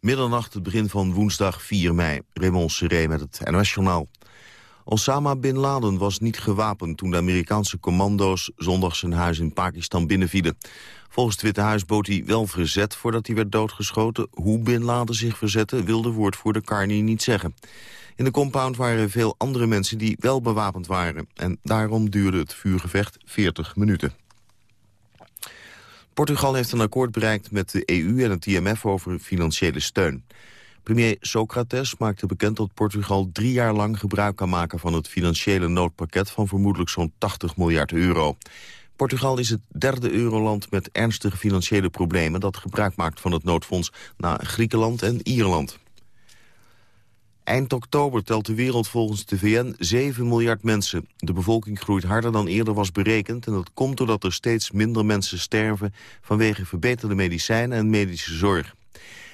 Middernacht, het begin van woensdag 4 mei. Raymond Seré met het NOS-journaal. Osama Bin Laden was niet gewapend toen de Amerikaanse commando's zondag zijn huis in Pakistan binnenvielen. Volgens het Witte Huis bood hij wel verzet voordat hij werd doodgeschoten. Hoe Bin Laden zich verzette wilde woordvoerder Carney niet zeggen. In de compound waren veel andere mensen die wel bewapend waren. En daarom duurde het vuurgevecht 40 minuten. Portugal heeft een akkoord bereikt met de EU en het IMF over financiële steun. Premier Socrates maakte bekend dat Portugal drie jaar lang gebruik kan maken van het financiële noodpakket van vermoedelijk zo'n 80 miljard euro. Portugal is het derde euroland met ernstige financiële problemen dat gebruik maakt van het noodfonds na Griekenland en Ierland. Eind oktober telt de wereld volgens de VN 7 miljard mensen. De bevolking groeit harder dan eerder was berekend... en dat komt doordat er steeds minder mensen sterven... vanwege verbeterde medicijnen en medische zorg.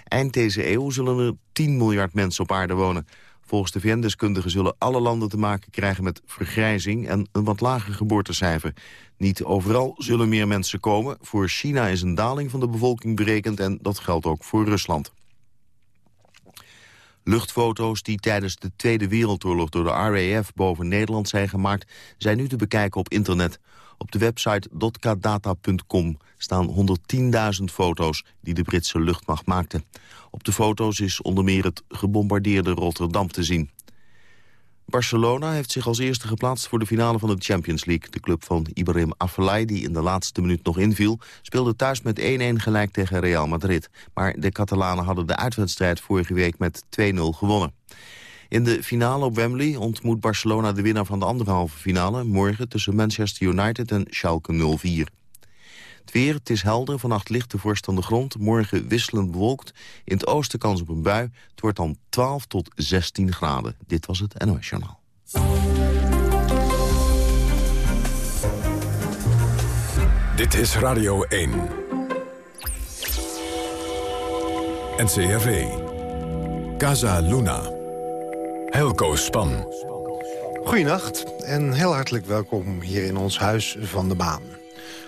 Eind deze eeuw zullen er 10 miljard mensen op aarde wonen. Volgens de VN-deskundigen zullen alle landen te maken krijgen met vergrijzing... en een wat lager geboortecijfer. Niet overal zullen meer mensen komen. Voor China is een daling van de bevolking berekend... en dat geldt ook voor Rusland. Luchtfoto's die tijdens de Tweede Wereldoorlog door de RAF boven Nederland zijn gemaakt... zijn nu te bekijken op internet. Op de website dotkadata.com staan 110.000 foto's die de Britse luchtmacht maakte. Op de foto's is onder meer het gebombardeerde Rotterdam te zien. Barcelona heeft zich als eerste geplaatst voor de finale van de Champions League. De club van Ibrahim Afellay, die in de laatste minuut nog inviel... speelde thuis met 1-1 gelijk tegen Real Madrid. Maar de Catalanen hadden de uitwedstrijd vorige week met 2-0 gewonnen. In de finale op Wembley ontmoet Barcelona de winnaar van de andere halve finale... morgen tussen Manchester United en Schalke 04. Het weer, het is helder, vannacht ligt de vorst aan de grond. Morgen wisselend bewolkt. In het oosten kans op een bui. Het wordt dan 12 tot 16 graden. Dit was het NOS Journaal. Dit is Radio 1. NCRV. Casa Luna. Helco Span. Goedenacht en heel hartelijk welkom hier in ons Huis van de Maan.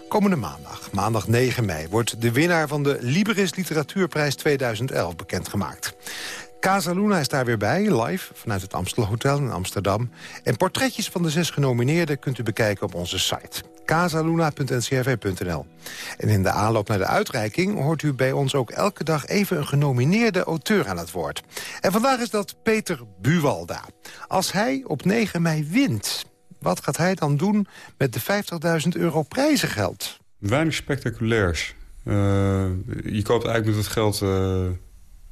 Komende maandag, maandag 9 mei, wordt de winnaar van de Liberis Literatuurprijs 2011 bekendgemaakt. Casa Luna is daar weer bij, live, vanuit het Amstel Hotel in Amsterdam. En portretjes van de zes genomineerden kunt u bekijken op onze site. casaluna.ncrv.nl En in de aanloop naar de uitreiking hoort u bij ons ook elke dag even een genomineerde auteur aan het woord. En vandaag is dat Peter Buwalda. Als hij op 9 mei wint, wat gaat hij dan doen met de 50.000 euro prijzengeld? Weinig spectaculairs. Uh, je koopt eigenlijk met het geld uh,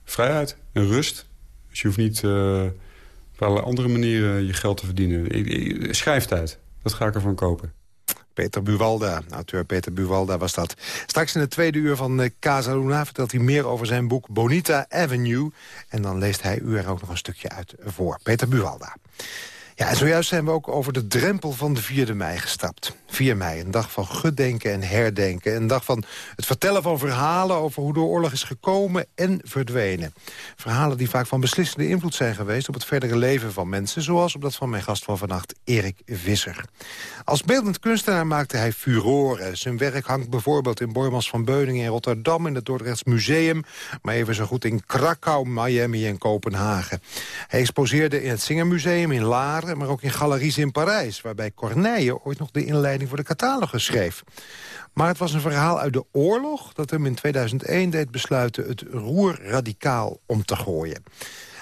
vrijheid en rust. Dus je hoeft niet uh, op allerlei andere manieren je geld te verdienen. Schrijftijd, dat ga ik ervan kopen. Peter Buwalda, auteur Peter Buwalda was dat. Straks in het tweede uur van Casa Luna vertelt hij meer over zijn boek Bonita Avenue. En dan leest hij u er ook nog een stukje uit voor. Peter Buwalda. Ja, en zojuist zijn we ook over de drempel van de 4e mei gestapt. 4 mei, een dag van gedenken en herdenken. Een dag van het vertellen van verhalen over hoe de oorlog is gekomen en verdwenen. Verhalen die vaak van beslissende invloed zijn geweest... op het verdere leven van mensen, zoals op dat van mijn gast van vannacht, Erik Visser. Als beeldend kunstenaar maakte hij furoren. Zijn werk hangt bijvoorbeeld in Bormans van Beuningen in Rotterdam... in het Dordrechts Museum, maar even zo goed in Krakau, Miami en Kopenhagen. Hij exposeerde in het Singermuseum in Laren maar ook in galeries in Parijs... waarbij Corneille ooit nog de inleiding voor de catalogus schreef. Maar het was een verhaal uit de oorlog dat hem in 2001 deed besluiten... het roer radicaal om te gooien.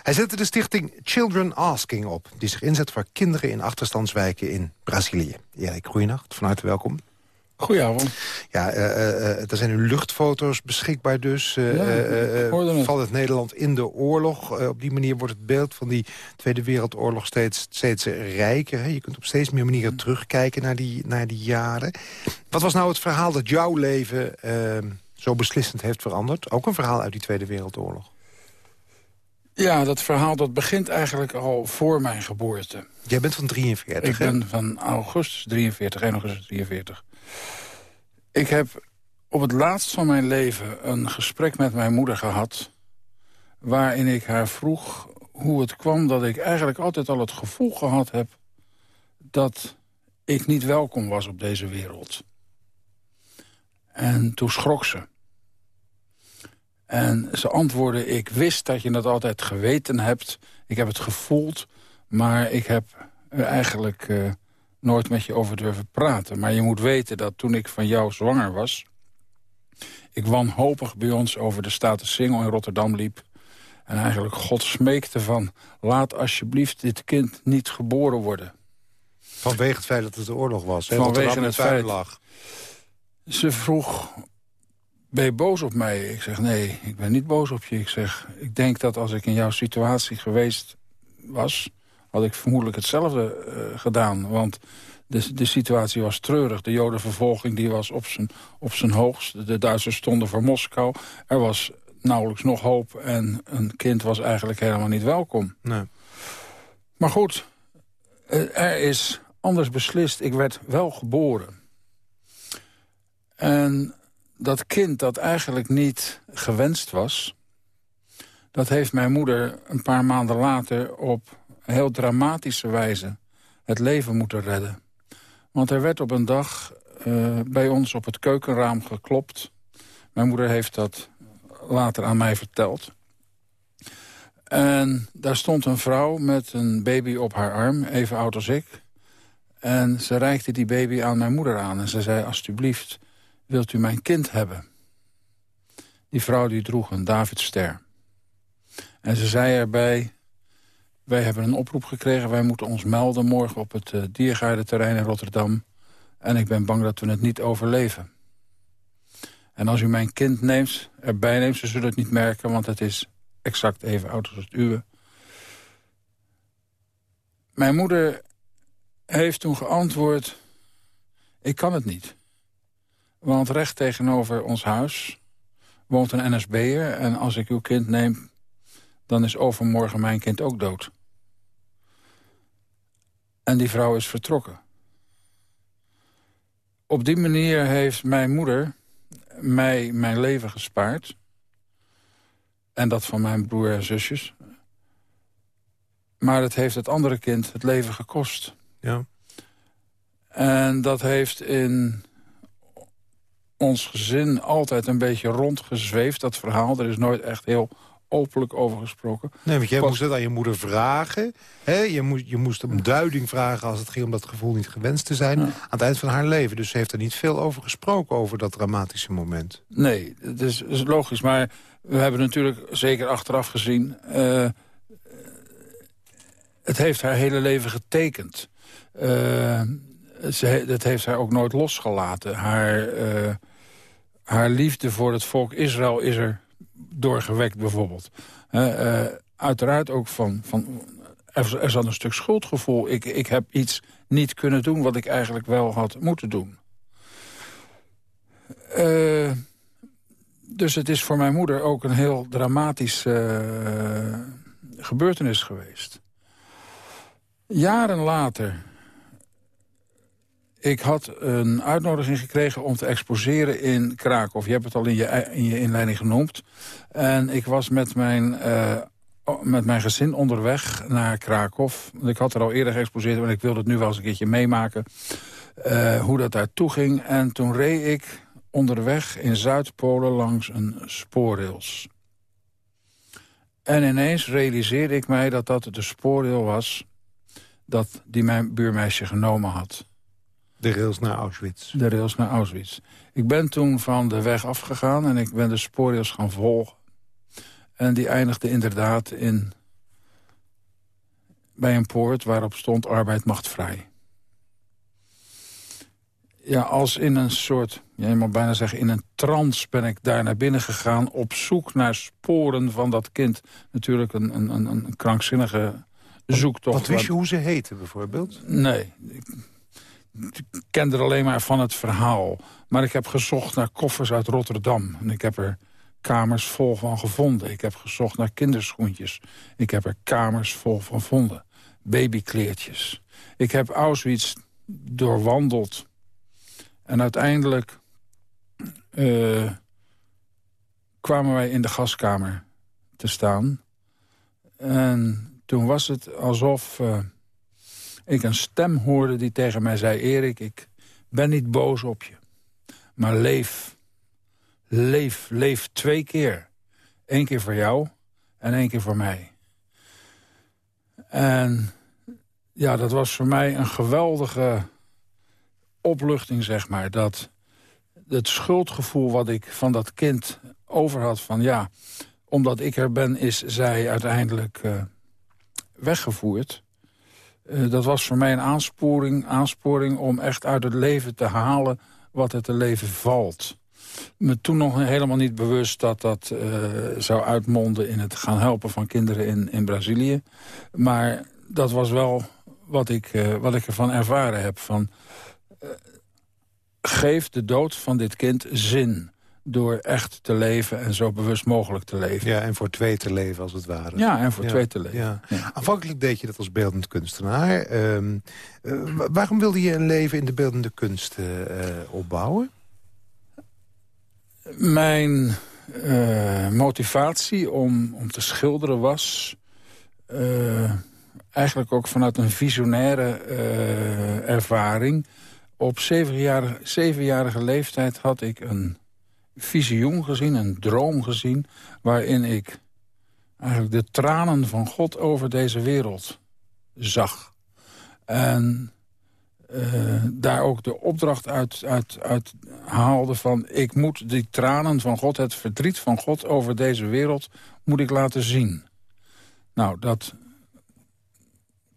Hij zette de stichting Children Asking op... die zich inzet voor kinderen in achterstandswijken in Brazilië. Erik, goeienacht, van harte welkom. Goedenavond. Ja, uh, uh, er zijn nu luchtfoto's beschikbaar dus. Ja, valt het Nederland in de oorlog. op die manier wordt het beeld van die Tweede Wereldoorlog steeds, steeds rijker. Hè? Je kunt op steeds meer manieren terugkijken naar die, naar die jaren. Wat was nou het verhaal dat jouw leven ehm, zo beslissend heeft veranderd? Ook een verhaal uit die Tweede Wereldoorlog. Ja, dat verhaal dat begint eigenlijk al voor mijn geboorte. Jij bent van 43, Ik ben van augustus 43, 1 augustus 43. Ik heb op het laatst van mijn leven een gesprek met mijn moeder gehad... waarin ik haar vroeg hoe het kwam dat ik eigenlijk altijd al het gevoel gehad heb... dat ik niet welkom was op deze wereld. En toen schrok ze. En ze antwoordde, ik wist dat je dat altijd geweten hebt. Ik heb het gevoeld, maar ik heb eigenlijk uh, nooit met je over durven praten. Maar je moet weten dat toen ik van jou zwanger was... ik wanhopig bij ons over de status Singel in Rotterdam liep... en eigenlijk God smeekte van... laat alsjeblieft dit kind niet geboren worden. Vanwege het feit dat het de oorlog was. Vanwege het feit. Lag. Ze vroeg ben je boos op mij? Ik zeg, nee, ik ben niet boos op je. Ik zeg, ik denk dat als ik in jouw situatie geweest was... had ik vermoedelijk hetzelfde uh, gedaan. Want de, de situatie was treurig. De jodenvervolging die was op zijn, op zijn hoogst. De Duitsers stonden voor Moskou. Er was nauwelijks nog hoop. En een kind was eigenlijk helemaal niet welkom. Nee. Maar goed, eh, er is anders beslist. Ik werd wel geboren. En dat kind dat eigenlijk niet gewenst was... dat heeft mijn moeder een paar maanden later op heel dramatische wijze het leven moeten redden. Want er werd op een dag uh, bij ons op het keukenraam geklopt. Mijn moeder heeft dat later aan mij verteld. En daar stond een vrouw met een baby op haar arm, even oud als ik. En ze reikte die baby aan mijn moeder aan en ze zei... alsjeblieft, wilt u mijn kind hebben? Die vrouw die droeg een Davidster. En ze zei erbij, wij hebben een oproep gekregen... wij moeten ons melden morgen op het uh, diergaardenterrein in Rotterdam... en ik ben bang dat we het niet overleven. En als u mijn kind neemt, erbij neemt, ze zullen het niet merken... want het is exact even oud als het uwe. Mijn moeder heeft toen geantwoord... ik kan het niet. Want recht tegenover ons huis woont een NSB'er... en als ik uw kind neem, dan is overmorgen mijn kind ook dood. En die vrouw is vertrokken. Op die manier heeft mijn moeder mij mijn leven gespaard. En dat van mijn broer en zusjes. Maar het heeft het andere kind het leven gekost. Ja. En dat heeft in ons gezin altijd een beetje rondgezweefd, dat verhaal. Er is nooit echt heel openlijk over gesproken. Nee, want jij moest het aan je moeder vragen. Hè? Je, moest, je moest om duiding vragen als het ging om dat gevoel niet gewenst te zijn... aan het eind van haar leven. Dus ze heeft er niet veel over gesproken, over dat dramatische moment. Nee, dat is, is logisch. Maar we hebben natuurlijk, zeker achteraf gezien... Uh, het heeft haar hele leven getekend. Uh, ze, dat heeft haar ook nooit losgelaten. Haar... Uh, haar liefde voor het volk Israël is er doorgewekt bijvoorbeeld. Uh, uiteraard ook van... van er, zat een stuk schuldgevoel. Ik, ik heb iets niet kunnen doen wat ik eigenlijk wel had moeten doen. Uh, dus het is voor mijn moeder ook een heel dramatische gebeurtenis geweest. Jaren later ik had een uitnodiging gekregen om te exposeren in Krakow. Je hebt het al in je, in je inleiding genoemd. En ik was met mijn, uh, met mijn gezin onderweg naar Krakow. Ik had er al eerder geëxposeerd, maar ik wilde het nu wel eens een keertje meemaken. Uh, hoe dat daartoe ging. En toen reed ik onderweg in Zuid-Polen langs een spoorrails. En ineens realiseerde ik mij dat dat de spoorrail was... dat die mijn buurmeisje genomen had. De rails naar Auschwitz. De rails naar Auschwitz. Ik ben toen van de weg afgegaan en ik ben de spoorrails gaan volgen. En die eindigde inderdaad in... bij een poort waarop stond arbeid macht vrij. Ja, als in een soort, ja, je moet bijna zeggen, in een trance ben ik daar naar binnen gegaan... op zoek naar sporen van dat kind. Natuurlijk een, een, een krankzinnige zoektocht. Wat wist je hoe ze heette bijvoorbeeld? Nee, ik kende er alleen maar van het verhaal. Maar ik heb gezocht naar koffers uit Rotterdam. En ik heb er kamers vol van gevonden. Ik heb gezocht naar kinderschoentjes. Ik heb er kamers vol van gevonden. Babykleertjes. Ik heb Auschwitz doorwandeld. En uiteindelijk uh, kwamen wij in de gaskamer te staan. En toen was het alsof... Uh, ik een stem hoorde die tegen mij zei... Erik, ik ben niet boos op je. Maar leef. Leef, leef twee keer. Eén keer voor jou en één keer voor mij. En ja, dat was voor mij een geweldige opluchting, zeg maar. Dat het schuldgevoel wat ik van dat kind over had van... ja, omdat ik er ben, is zij uiteindelijk uh, weggevoerd. Uh, dat was voor mij een aansporing, aansporing om echt uit het leven te halen wat het te leven valt. Me toen nog helemaal niet bewust dat dat uh, zou uitmonden in het gaan helpen van kinderen in, in Brazilië. Maar dat was wel wat ik, wat ik ervan ervaren heb. Van, geef de dood van dit kind zin door echt te leven en zo bewust mogelijk te leven. Ja, en voor twee te leven als het ware. Ja, en voor twee te leven. Ja. Aanvankelijk deed je dat als beeldend kunstenaar. Ehm, eh, waarom wilde je een leven in de beeldende kunst uh, opbouwen? Mijn motivatie om, om te schilderen was... eigenlijk ook vanuit een visionaire ervaring... Op zevenjarige, zevenjarige leeftijd had ik een visioen gezien, een droom gezien... waarin ik eigenlijk de tranen van God over deze wereld zag. En uh, daar ook de opdracht uit, uit, uit haalde van... ik moet die tranen van God, het verdriet van God over deze wereld... moet ik laten zien. Nou, dat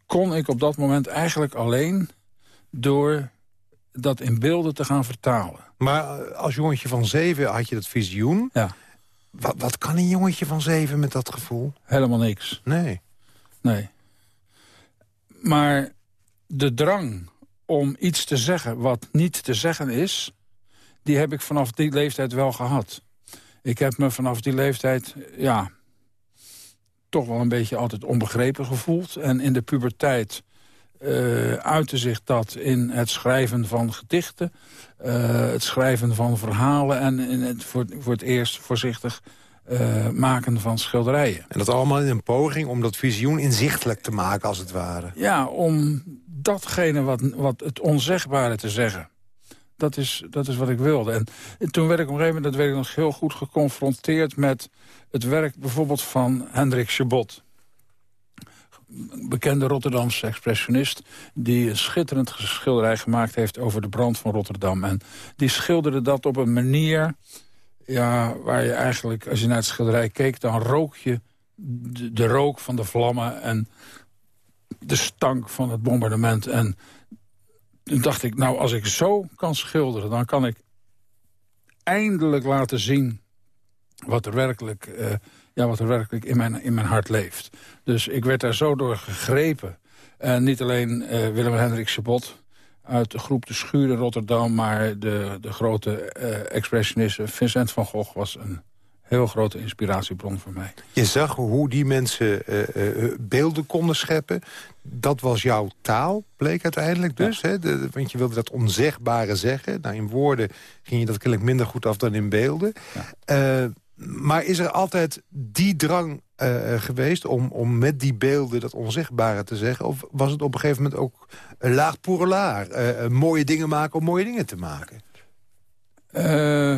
kon ik op dat moment eigenlijk alleen... door dat in beelden te gaan vertalen. Maar als jongetje van zeven had je dat visioen. Ja. Wat, wat kan een jongetje van zeven met dat gevoel? Helemaal niks. Nee. Nee. Maar de drang om iets te zeggen wat niet te zeggen is... die heb ik vanaf die leeftijd wel gehad. Ik heb me vanaf die leeftijd, ja... toch wel een beetje altijd onbegrepen gevoeld. En in de puberteit uh, uitte zich dat in het schrijven van gedichten... Uh, het schrijven van verhalen en in het voor, voor het eerst voorzichtig uh, maken van schilderijen. En dat allemaal in een poging om dat visioen inzichtelijk te maken, als het ware. Ja, om datgene wat, wat het onzegbare te zeggen. Dat is, dat is wat ik wilde. En, en toen werd ik op een gegeven moment, dat werd ik nog heel goed geconfronteerd... met het werk bijvoorbeeld van Hendrik Chabot bekende Rotterdamse expressionist... die een schitterend schilderij gemaakt heeft over de brand van Rotterdam. En die schilderde dat op een manier... Ja, waar je eigenlijk, als je naar het schilderij keek... dan rook je de, rook van de vlammen en de stank van het bombardement. En toen dacht ik, nou, als ik zo kan schilderen... dan kan ik eindelijk laten zien wat er werkelijk... Uh, ja, wat er werkelijk in mijn, in mijn hart leeft. Dus ik werd daar zo door gegrepen. En niet alleen uh, Willem Hendrik Sabot uit de groep De Schuur in Rotterdam... maar de, de grote uh, expressionist Vincent van Gogh was een heel grote inspiratiebron voor mij. Je zag hoe die mensen uh, beelden konden scheppen. Dat was jouw taal, bleek uiteindelijk dus. Hè? De, want je wilde dat onzegbare zeggen. Nou, in woorden ging je dat kennelijk minder goed af dan in beelden. Ja. Maar is er altijd die drang uh, geweest om, om met die beelden dat onzichtbare te zeggen? Of was het op een gegeven moment ook een laag pour laag? Uh, mooie dingen maken om mooie dingen te maken? Uh,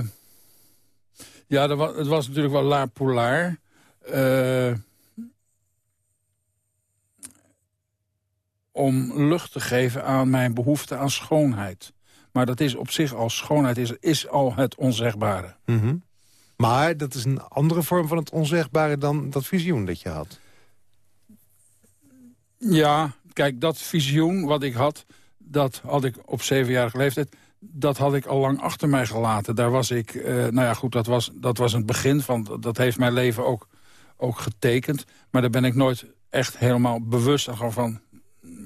ja, was, het was natuurlijk wel laag pour laag. om lucht te geven aan mijn behoefte aan schoonheid. Maar dat is op zich al schoonheid, is, is al het onzegbare. Mm maar dat is een andere vorm van het onzegbare dan dat visioen dat je had. Ja, kijk, dat visioen wat ik had... dat had ik op zevenjarige leeftijd... dat had ik al lang achter mij gelaten. Daar was ik... Uh, nou ja, goed, dat was, dat was het begin van... dat heeft mijn leven ook, ook getekend. Maar daar ben ik nooit echt helemaal bewust van...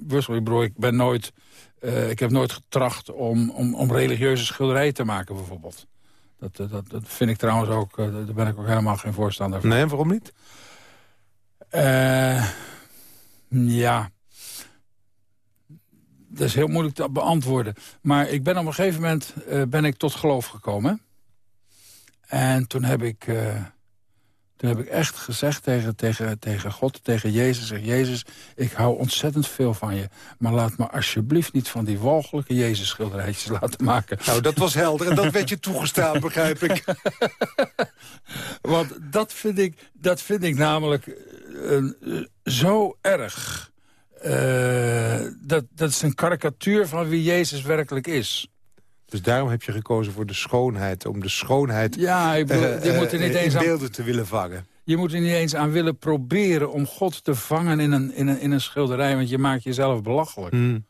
bewust, ik bedoel, ik ben nooit... Uh, ik heb nooit getracht om, om, om religieuze schilderijen te maken, bijvoorbeeld. Dat, eh, dat, dat vind ik trouwens ook, eh, daar ben ik ook helemaal geen voorstander van. Nee, waarom niet? Uh, ja, dat is heel moeilijk te beantwoorden. Maar ik ben op een gegeven moment ben ik tot geloof gekomen. En toen heb ik, uh, Toen heb ik echt gezegd tegen, tegen, tegen God, tegen Jezus... Zeg, Jezus, ik hou ontzettend veel van je. Maar laat me alsjeblieft niet van die walgelijke Jezus-schilderijtjes laten maken. Nou, dat was helder en dat werd je toegestaan, begrijp ik. Want dat vind ik, dat vind ik namelijk uh, zo erg. Uh, dat, dat is een karikatuur van wie Jezus werkelijk is. Dus daarom heb je gekozen voor de schoonheid. Om de schoonheid ja, ik bedoel, uh, je moet er niet eens beelden te willen vangen. Je moet er niet eens aan willen proberen om God te vangen in een, in een, in een schilderij. Want je maakt jezelf belachelijk. Hmm.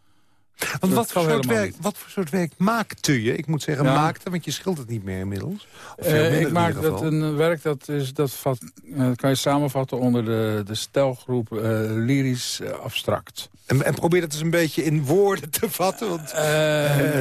Want wat voor, soort werk, wat voor soort werk maakte je? Ik moet zeggen ja. maakte, want je schildert niet meer inmiddels. Uh, ik maak dat een werk dat, is, dat vat, uh, kan je samenvatten onder de, de stijlgroep uh, lyrisch abstract. En, en, probeer dat eens een beetje in woorden te vatten. Want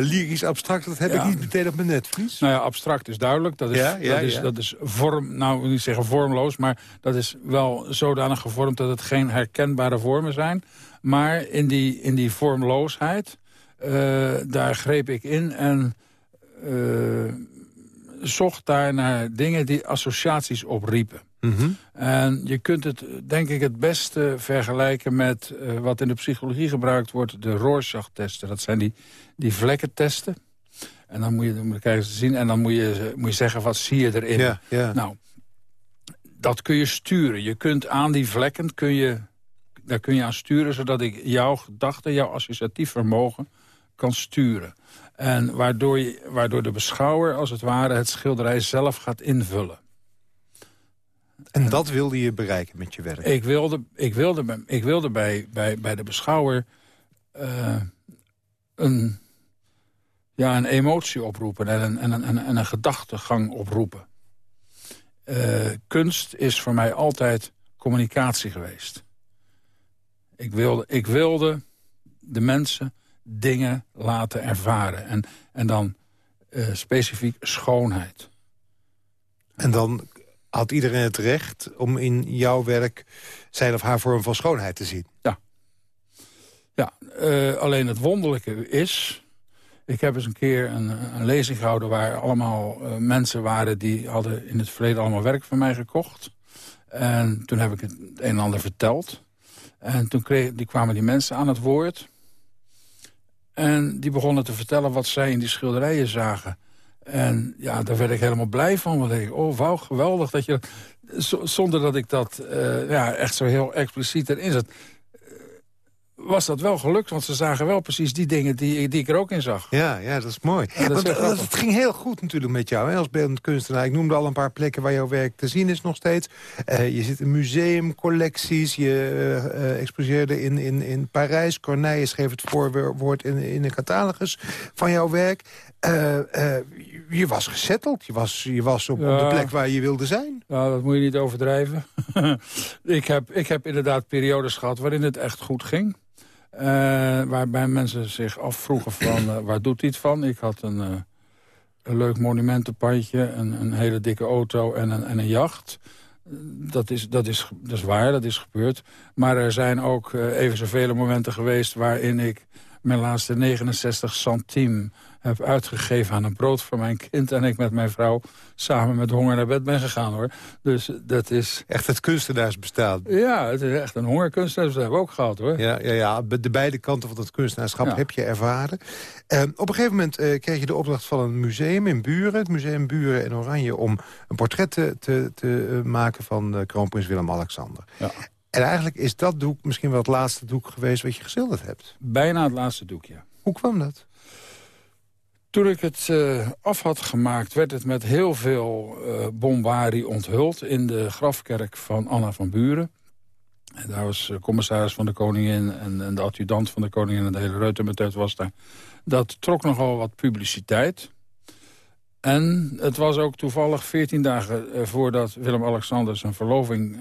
lyrisch abstract, dat heb ja. ik niet meteen op mijn netvlies. Nou ja, abstract is duidelijk. Dat is, ja, dat is, dat is vorm, nou niet zeggen vormloos, maar dat is wel zodanig gevormd dat het geen herkenbare vormen zijn. Maar in die, in die vormloosheid, uh, daar greep ik in en uh, zocht daar naar dingen die associaties opriepen. Mm -hmm. En je kunt het, denk ik, het beste vergelijken met uh, wat in de psychologie gebruikt wordt, de Rorschach-testen. Dat zijn die, die vlekkentesten. En dan moet je, dan kijken te zien en dan moet je, moet je zeggen, wat zie je erin? Ja, ja. Nou, dat kun je sturen. Je kunt aan die vlekken kun je daar kun je aan sturen... zodat ik jouw gedachten, jouw associatief vermogen kan sturen. En waardoor, je, waardoor de beschouwer als het ware het schilderij zelf gaat invullen. En dat wilde je bereiken met je werk? Ik wilde, ik wilde, ik wilde bij, bij, bij de beschouwer uh, een, ja, een emotie oproepen en een, en een, en een gedachtegang oproepen. Uh, kunst is voor mij altijd communicatie geweest. Ik wilde, ik wilde de mensen dingen laten ervaren. En, en dan uh, specifiek schoonheid. En dan had iedereen het recht om in jouw werk zijn of haar vorm van schoonheid te zien. Ja. ja uh, alleen het wonderlijke is... Ik heb eens een keer een, een lezing gehouden waar allemaal uh, mensen waren... die hadden in het verleden allemaal werk van mij gekocht. En toen heb ik het een en ander verteld. En toen kreeg, die kwamen die mensen aan het woord. En die begonnen te vertellen wat zij in die schilderijen zagen. En ja, daar werd ik helemaal blij van. Want ik oh wauw, geweldig dat je... Zonder dat ik dat uh, ja, echt zo heel expliciet erin zet was dat wel gelukt. Want ze zagen wel precies die dingen die, die ik er ook in zag. Ja, ja dat is mooi. Dat is want, het ging heel goed natuurlijk met jou hè, als beeldend kunstenaar. Ik noemde al een paar plekken waar jouw werk te zien is nog steeds. Uh, je zit in museumcollecties. Je uh, exposeerde in, in, in Parijs. Corneille schreef het voorwoord in, in de catalogus van jouw werk. Uh, je was gezetteld. Je was, je was op, ja. op, de plek waar je wilde zijn. Ja, dat moet je niet overdrijven. ik, heb, ik heb inderdaad periodes gehad waarin het echt goed ging. Uh, waarbij mensen zich afvroegen van uh, waar doet het van? Ik had een, uh, een leuk monumentenpandje, een, een, hele dikke auto en een, en een jacht. Dat is, dat, is, dat is waar, dat is gebeurd. Maar er zijn ook even zoveel momenten geweest waarin ik mijn laatste 69 centime heb uitgegeven aan een brood voor mijn kind... en ik met mijn vrouw samen met honger naar bed ben gegaan, hoor. Dus dat is... Echt het kunstenaarsbestaan. Ja, het is echt een hongerkunstenaars. Dat hebben we ook gehad, hoor. Ja, ja, ja de beide kanten van het kunstenaarschap ja. heb je ervaren. Uh, op een gegeven moment uh, kreeg je de opdracht van een museum in Buren... het museum Buren in Oranje... om een portret te, te, te maken van uh, kroonprins Willem-Alexander. Ja. En eigenlijk is dat doek misschien wel het laatste doek geweest... wat je geschilderd hebt. Bijna het laatste doek, ja. Hoe kwam dat? Toen ik het uh, af had gemaakt, werd het met heel veel uh, onthuld... in de grafkerk van Anna van Buren. En daar was de commissaris van de koningin en, en, de adjudant van de koningin... en de hele reutemetet was daar. Dat trok nogal wat publiciteit. En het was ook toevallig 14 dagen uh, voordat Willem-Alexander... zijn verloving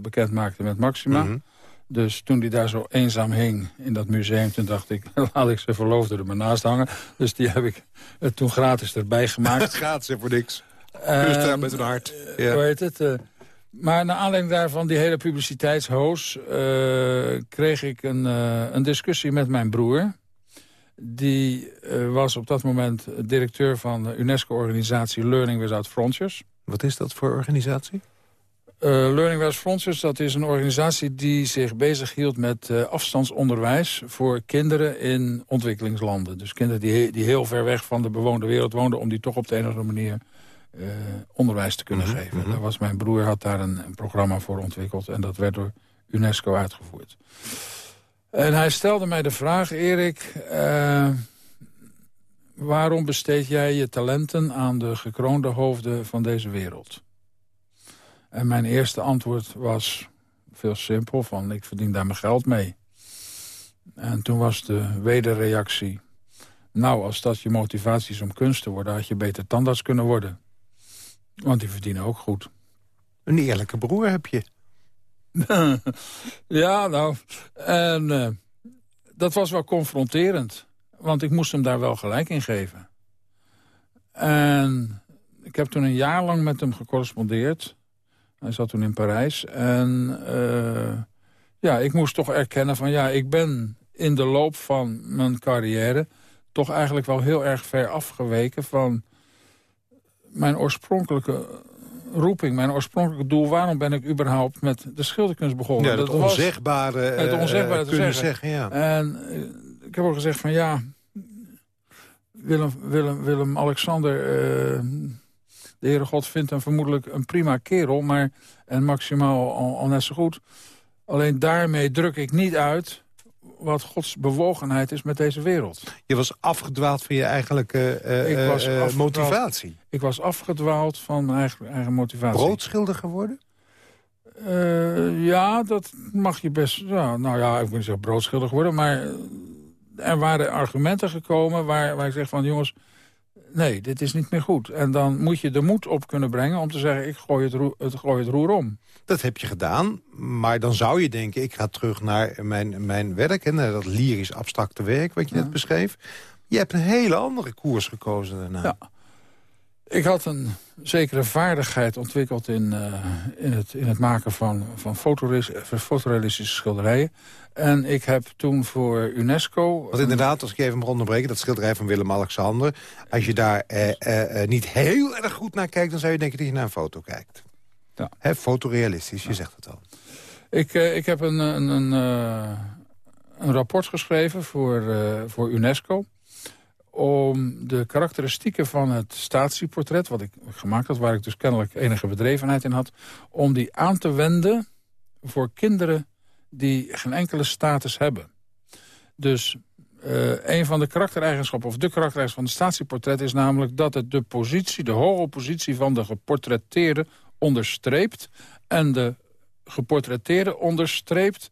bekend maakte met Maxima... -hmm. Dus toen die daar zo eenzaam hing in dat museum... toen dacht ik, laat ik zijn verloofde er maar naast hangen. Dus die heb ik toen gratis erbij gemaakt. gratis voor niks. Dus daar met een hart. Ja. Hoe heet het? Uh, maar naar aanleiding daarvan, die hele publiciteitshoos... Uh, kreeg ik een, een discussie met mijn broer. Die was op dat moment directeur van de UNESCO-organisatie Learning Without Frontiers. Wat is dat voor organisatie? Learning West Frontiers, dat is een organisatie die zich bezighield met afstandsonderwijs voor kinderen in ontwikkelingslanden. Dus kinderen die, die heel ver weg van de bewoonde wereld woonden, om die toch op de een of andere manier onderwijs te kunnen mhm, geven. Mhm. Daar was mijn broer had daar een, een, programma voor ontwikkeld en dat werd door UNESCO uitgevoerd. En hij stelde mij de vraag, Erik, waarom besteed jij je talenten aan de gekroonde hoofden van deze wereld? En mijn eerste antwoord was veel simpel, van ik verdien daar mijn geld mee. En toen was de wederreactie... nou, als dat je motivatie is om kunst te worden... had je beter tandarts kunnen worden. Want die verdienen ook goed. Een eerlijke broer heb je. ja, nou, en uh, dat was wel confronterend. Want ik moest hem daar wel gelijk in geven. En ik heb toen een jaar lang met hem gecorrespondeerd. Hij zat toen in Parijs. En uh, ja, ik moest toch erkennen van... ja, ik ben in de loop van mijn carrière... toch eigenlijk wel heel erg ver afgeweken van mijn oorspronkelijke roeping, mijn oorspronkelijke doel... waarom ben ik überhaupt met de schilderkunst begonnen? Ja, dat, onzegbare, het onzegbare uh, kunnen zeggen. ja. En ik heb ook gezegd van ja, Willem, Willem, Willem Alexander, de Heere God vindt hem vermoedelijk een prima kerel, maar en maximaal al, al net zo goed. Alleen daarmee druk ik niet uit wat Gods bewogenheid is met deze wereld. Je was afgedwaald van je eigenlijke uh, motivatie. Ik was afgedwaald van mijn eigen, eigen motivatie. Broodschilder geworden? Uh, ja, dat mag je best... Ja, nou ja, ik wil niet zeggen broodschilder geworden... maar er waren argumenten gekomen waar, waar ik zeg van... jongens, nee, dit is niet meer goed. En dan moet je de moed op kunnen brengen om te zeggen... ik gooi het, roer, het, gooi het roer om. Dat heb je gedaan, maar dan zou je denken... ik ga terug naar mijn, mijn werk, en naar dat lyrisch abstracte werk... wat je net beschreef. Je hebt een hele andere koers gekozen daarna. Ja. Ik had een zekere vaardigheid ontwikkeld in, uh, in, het, in het maken van, van fotorealistische schilderijen. En ik heb toen voor UNESCO... Want inderdaad, als ik even mag onderbreken... dat schilderij van Willem-Alexander... als je daar eh, eh, eh, niet heel erg goed naar kijkt... dan zou je denken dat je naar een foto kijkt. Ja. Hè, fotorealistisch, je zegt het al. Ik, ik heb een, een, een, een rapport geschreven voor, voor UNESCO om de karakteristieken van het statieportret... wat ik gemaakt had, waar ik dus kennelijk enige bedrevenheid in had... om die aan te wenden voor kinderen die geen enkele status hebben. Dus uh, een van de karaktereigenschappen, of de karaktereigenschappen van het statieportret... is namelijk dat het de positie, de hoge positie van de geportretteerde onderstreept... en de geportretteerde onderstreept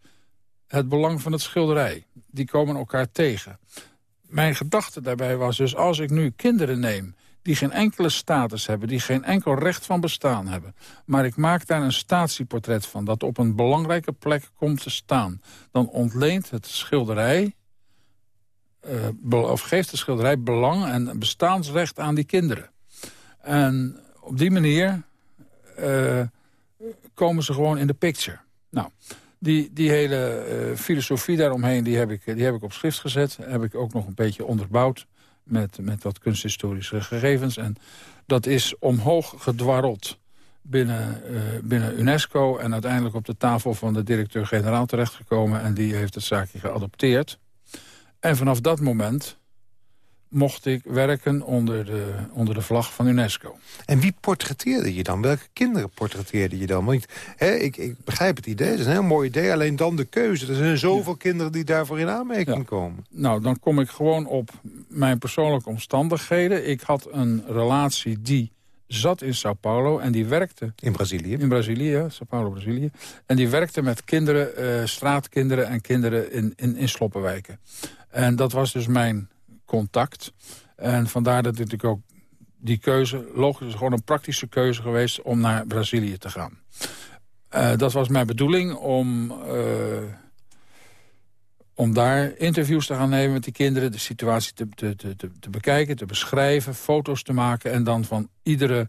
het belang van het schilderij. Die komen elkaar tegen mijn gedachte daarbij was dus als ik nu kinderen neem die geen enkele status hebben, die geen enkel recht van bestaan hebben. Maar ik maak daar een statieportret van dat op een belangrijke plek komt te staan. Dan ontleent het schilderij, uh, of geeft de schilderij belang en bestaansrecht aan die kinderen. En op die manier uh, komen ze gewoon in de picture. Nou, die, die hele uh, filosofie daaromheen die heb, ik, die heb ik op schrift gezet. Heb ik ook nog een beetje onderbouwd met, met wat kunsthistorische gegevens. En dat is omhoog gedwarreld binnen, uh, binnen UNESCO... en uiteindelijk op de tafel van de directeur-generaal terechtgekomen... en die heeft het zaakje geadopteerd. En vanaf dat moment mocht ik werken onder de, onder de vlag van UNESCO. En wie portretteerde je dan? Welke kinderen portretteerde je dan? Want hè, ik, ik begrijp het idee, het is een heel mooi idee. Alleen dan de keuze. Er zijn zoveel kinderen die daarvoor in aanmerking komen. Nou, dan kom ik gewoon op mijn persoonlijke omstandigheden. Ik had een relatie die zat in Sao Paulo en die werkte... In Brazilië? In Brazilië, Sao Paulo, Brazilië. En die werkte met kinderen, uh, straatkinderen en kinderen in, in, in sloppenwijken. En dat was dus mijn contact. En vandaar dat natuurlijk ook die keuze, logisch is gewoon een praktische keuze geweest om naar Brazilië te gaan. Uh, dat was mijn bedoeling om, uh, om daar interviews te gaan nemen met die kinderen, de situatie te, te, te, te bekijken, te beschrijven, foto's te maken en dan van iedere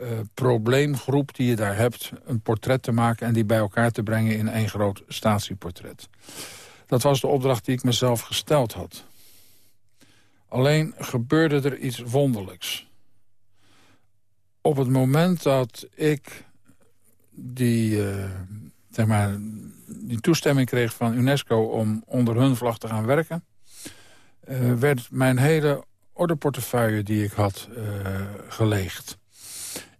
uh, probleemgroep die je daar hebt een portret te maken en die bij elkaar te brengen in één groot statieportret. Dat was de opdracht die ik mezelf gesteld had. Alleen gebeurde er iets wonderlijks. Op het moment dat ik die, uh, zeg maar, die toestemming kreeg van UNESCO om onder hun vlag te gaan werken... Uh, werd mijn hele ordeportefeuille die ik had uh, geleegd.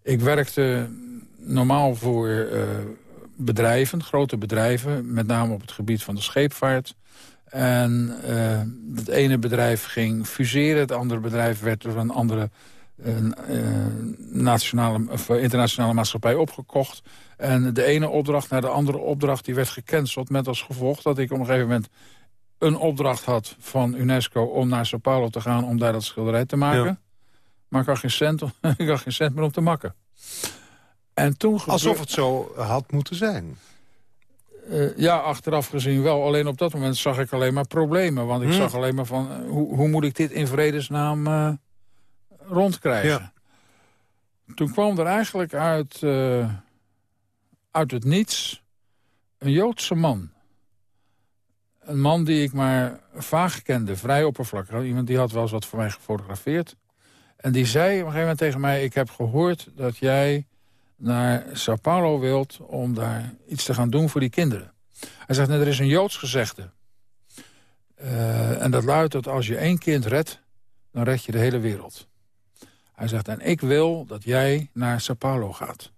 Ik werkte normaal voor bedrijven, grote bedrijven... met name op het gebied van de scheepvaart. En het ene bedrijf ging fuseren, het andere bedrijf werd door een andere een, nationale, of internationale maatschappij opgekocht. En de ene opdracht naar de andere opdracht die werd gecanceld... met als gevolg dat ik op een gegeven moment een opdracht had van UNESCO... om naar Sao Paulo te gaan om daar dat schilderij te maken. Maar ik had, geen cent, ik had geen cent meer om te makken. En toen Alsof het zo had moeten zijn. Uh, ja, achteraf gezien wel. Alleen op dat moment zag ik alleen maar problemen. Want ik hm. zag alleen maar van, uh, hoe, hoe, moet ik dit in vredesnaam uh, rondkrijgen? Ja. Toen kwam er eigenlijk uit uit het niets een Joodse man. Een man die ik maar vaag kende, vrij oppervlakkig. Iemand die had wel eens wat voor mij gefotografeerd. En die zei op een gegeven moment tegen mij... ik heb gehoord dat jij naar Sao Paulo wilt... om daar iets te gaan doen voor die kinderen. Hij zegt, er is een Joods gezegde. Uh, en dat luidt dat als je één kind redt... dan red je de hele wereld. Hij zegt, en ik wil dat jij naar Sao Paulo gaat.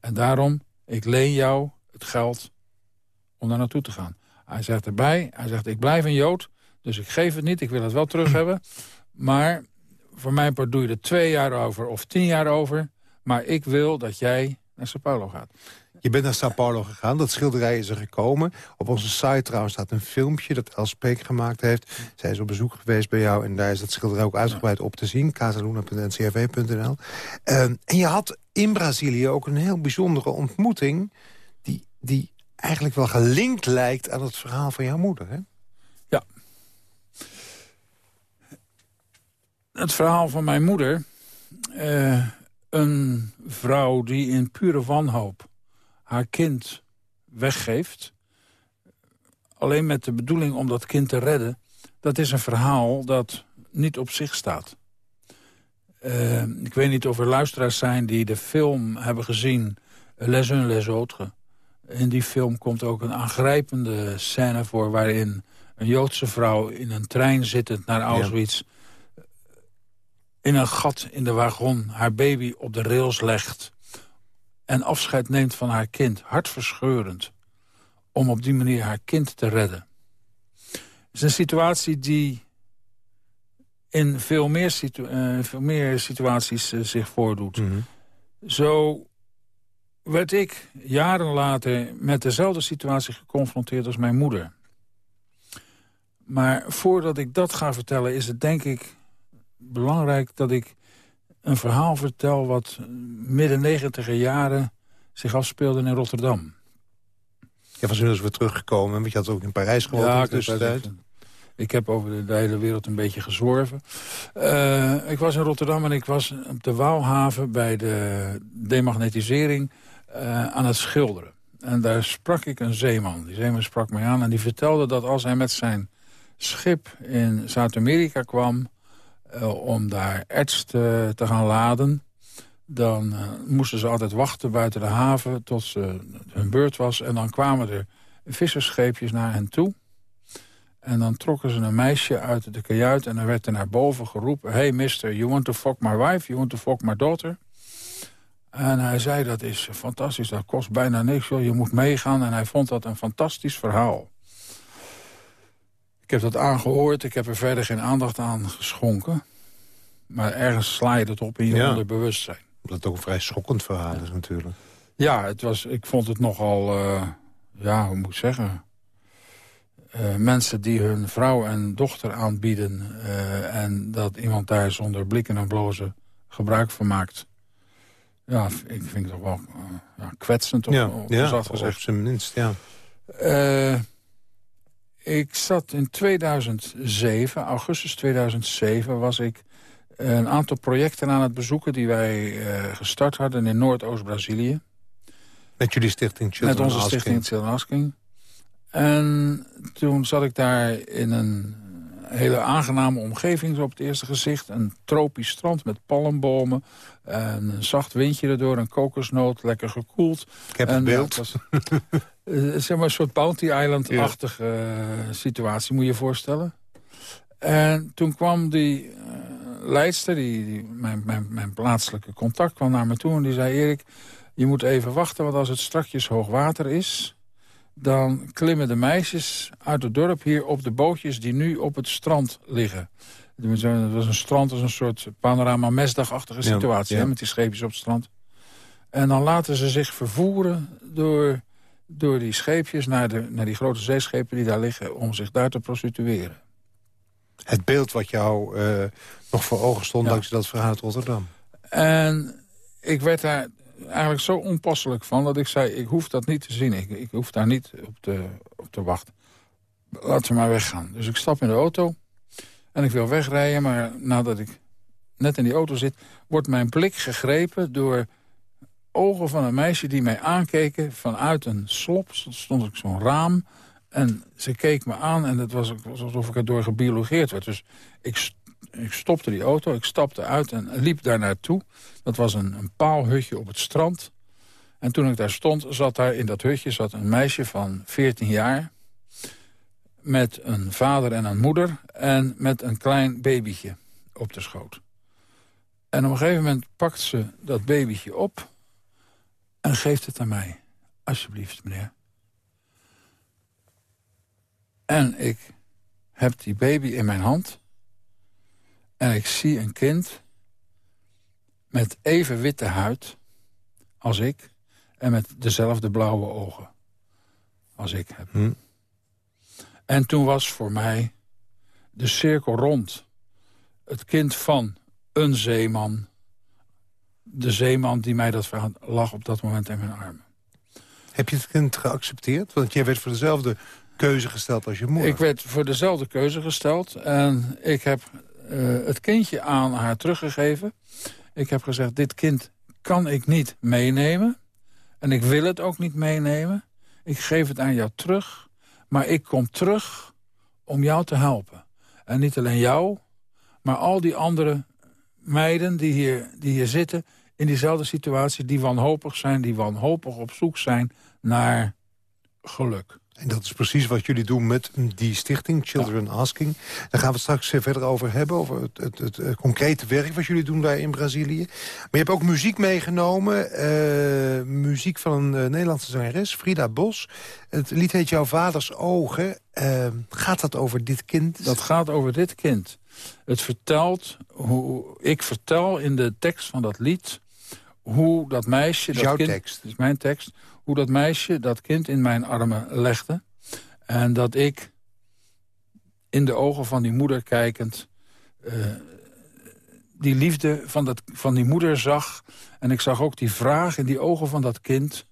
En daarom ik leen jou het geld om daar naartoe te gaan. Hij zegt erbij, hij zegt ik blijf een Jood, dus ik geef het niet, ik wil het wel terug hebben. Maar voor mijn part doe je er twee jaar over of tien jaar over. Maar ik wil dat jij naar Sao Paulo gaat. Je bent naar Sao Paulo gegaan, dat schilderij is er gekomen. Op onze site trouwens staat een filmpje dat Els Peek gemaakt heeft. Zij is op bezoek geweest bij jou en daar is dat schilderij ook uitgebreid op te zien. casaluna.ncrv.nl ehm, En je had in Brazilië ook een heel bijzondere ontmoeting... die, die eigenlijk wel gelinkt lijkt aan het verhaal van jouw moeder, hè? Ja. Het verhaal van mijn moeder... Uh, een vrouw die in pure wanhoop haar kind weggeeft... alleen met de bedoeling om dat kind te redden... dat is een verhaal dat niet op zich staat. Uh, ik weet niet of er luisteraars zijn die de film hebben gezien... Les uns les autres. In die film komt ook een aangrijpende scène voor... waarin een Joodse vrouw in een trein zittend naar Auschwitz... in een gat in de wagon haar baby op de rails legt en afscheid neemt van haar kind, hartverscheurend... om op die manier haar kind te redden. Het is een situatie die in veel meer, situ uh, veel meer situaties uh, zich voordoet. Mm -hmm. Zo werd ik jaren later met dezelfde situatie geconfronteerd als mijn moeder. Maar voordat ik dat ga vertellen is het denk ik belangrijk dat ik een verhaal vertel... wat midden negentiger jaren zich afspeelde in Rotterdam. Ja, van zullen weer teruggekomen, want je had ook in Parijs gewoond ja, in de Ik heb over de, hele wereld een beetje gezworven. Uh, ik was in Rotterdam en ik was op de Waalhaven... bij de demagnetisering uh, aan het schilderen. En daar sprak ik een zeeman. Die zeeman sprak mij aan en die vertelde dat als hij met zijn schip in Zuid-Amerika kwam... Uh, om daar erts te, gaan laden... dan uh, moesten ze altijd wachten buiten de haven tot ze, hun beurt was. En dan kwamen er vissersscheepjes naar hen toe. En dan trokken ze een meisje uit de kajuit en dan werd er naar boven geroepen... Hey mister, you want to fuck my wife? You want to fuck my daughter? En hij zei, dat is fantastisch, dat kost bijna niks. Joh. Je moet meegaan en hij vond dat een fantastisch verhaal. Ik heb dat aangehoord, ik heb er verder geen aandacht aan geschonken. Maar ergens sla je dat op in je ja. onderbewustzijn. Dat ook een vrij schokkend verhaal is natuurlijk. Ja, het was, ik vond het nogal, uh, ja, hoe moet ik zeggen... Uh, mensen die hun vrouw en dochter aanbieden... Uh, en dat iemand daar zonder blikken en blozen gebruik van maakt... Ja, ik vind het toch wel ja, kwetsend, op, ja, op, ja, gezegd. op zijn minst, ja. Ik zat in 2007, augustus 2007, was ik een aantal projecten aan het bezoeken... die wij uh, gestart hadden in Noordoost-Brazilië. Met jullie stichting Children Met onze stichting Children Asking. En toen zat ik daar in een hele aangename omgeving op het eerste gezicht. Een tropisch strand met palmbomen. En een zacht windje erdoor, een kokosnoot, lekker gekoeld. Ik heb het beeld. was, uh, zeg maar een soort Bounty Island-achtige uh, situatie, moet je je voorstellen. En toen kwam die uh, leidster, die, die, mijn, mijn, mijn plaatselijke contact, kwam naar me toe en die zei... Erik, je moet even wachten, want als het strakjes hoog water is... dan klimmen de meisjes uit het dorp hier op de bootjes die nu op het strand liggen. Het was een strand, als een soort panorama-mesdagachtige situatie... Ja, ja. met die scheepjes op het strand. En dan laten ze zich vervoeren door, door die scheepjes... Naar, de, naar die grote zeeschepen die daar liggen... om zich daar te prostitueren. Het beeld wat jou uh, nog voor ogen stond... Ja. dankzij dat verhaal uit Rotterdam. En ik werd daar eigenlijk zo onpasselijk van... dat ik zei, ik hoef dat niet te zien. Ik, ik hoef daar niet op te, op te wachten. Laat ze maar weggaan. Dus ik stap in de auto en ik wil wegrijden... maar nadat ik net in die auto zit... wordt mijn blik gegrepen door ogen van een meisje die mij aankeken... vanuit een slop, stond ik zo'n raam... En ze keek me aan en het was alsof ik erdoor gebiologeerd werd. Dus ik, ik stopte die auto, ik stapte uit en liep daar naartoe. Dat was een, een paalhutje op het strand. En toen ik daar stond, zat daar in dat hutje zat een meisje van 14 jaar... met een vader en een moeder en met een klein babytje op de schoot. En op een gegeven moment pakt ze dat babytje op en geeft het aan mij. Alsjeblieft, meneer. En ik heb die baby in mijn hand. En ik zie een kind met even witte huid als ik... en met dezelfde blauwe ogen als ik heb. Hm. En toen was voor mij de cirkel rond. Het kind van een zeeman. De zeeman die mij dat verhaal lag op dat moment in mijn armen. Heb je het kind geaccepteerd? Want jij werd voor dezelfde keuze gesteld als je moeder. Ik werd voor dezelfde keuze gesteld. En ik heb het kindje aan haar teruggegeven. Ik heb gezegd, dit kind kan ik niet meenemen. En ik wil het ook niet meenemen. Ik geef het aan jou terug. Maar ik kom terug om jou te helpen. En niet alleen jou, maar al die andere meiden die hier, die hier zitten... in diezelfde situatie, die wanhopig zijn... die wanhopig op zoek zijn naar geluk. En dat is precies wat jullie doen met die stichting, Children Asking. Daar gaan we het straks eh, verder over hebben, over het, het, het, het, concrete werk wat jullie doen daar in Brazilië. Maar je hebt ook muziek meegenomen, uh, muziek van een uh, Nederlandse zangeres, Frida Bos. Het lied heet Jouw Vaders Ogen. Uh, gaat dat over dit kind? Dat gaat over dit kind. Het vertelt, hoe, ik vertel in de tekst van dat lied hoe dat meisje... Dat jouw kind, tekst? is mijn tekst. Hoe dat meisje dat kind in mijn armen legde. En dat ik in de ogen van die moeder kijkend... Uh, die liefde van, dat, van die moeder zag. En ik zag ook die vraag in die ogen van dat kind...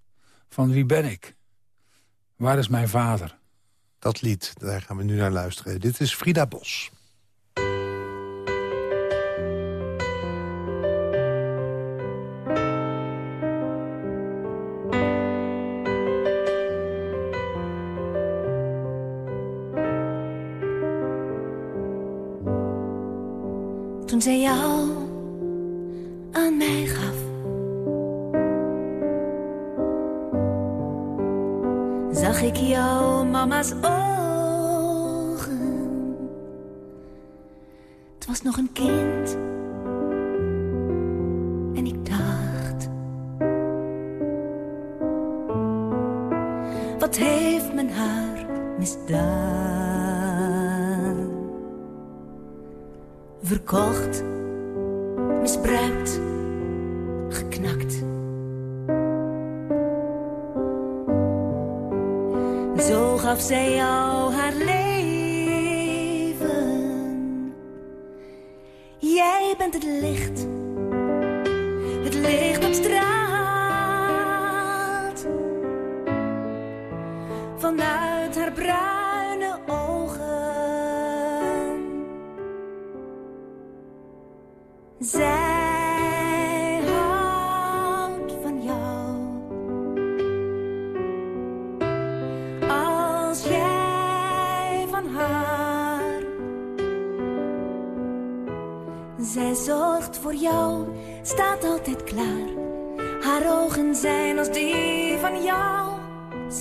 van wie ben ik? Waar is mijn vader? Dat lied, daar gaan we nu naar luisteren. Dit is Frida Bos. Zij jou aan mij gaf. Zag ik jou, mama's ogen. Het was nog een kind. En ik dacht. Wat heeft men haar misdaan? Verkocht, misbruikt, geknakt. Zo gaf zij jou haar leven. Jij bent het licht, het licht dat straalt.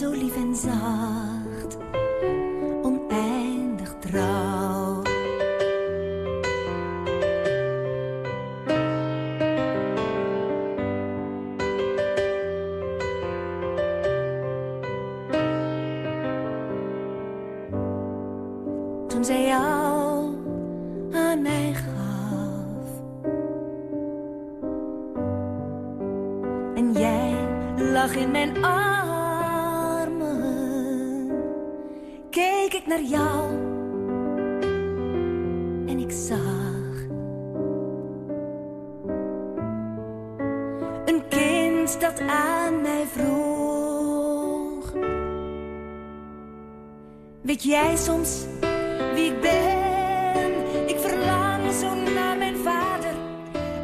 Zo lief en zacht, soms wie ik ben? Ik verlang zo naar mijn vader.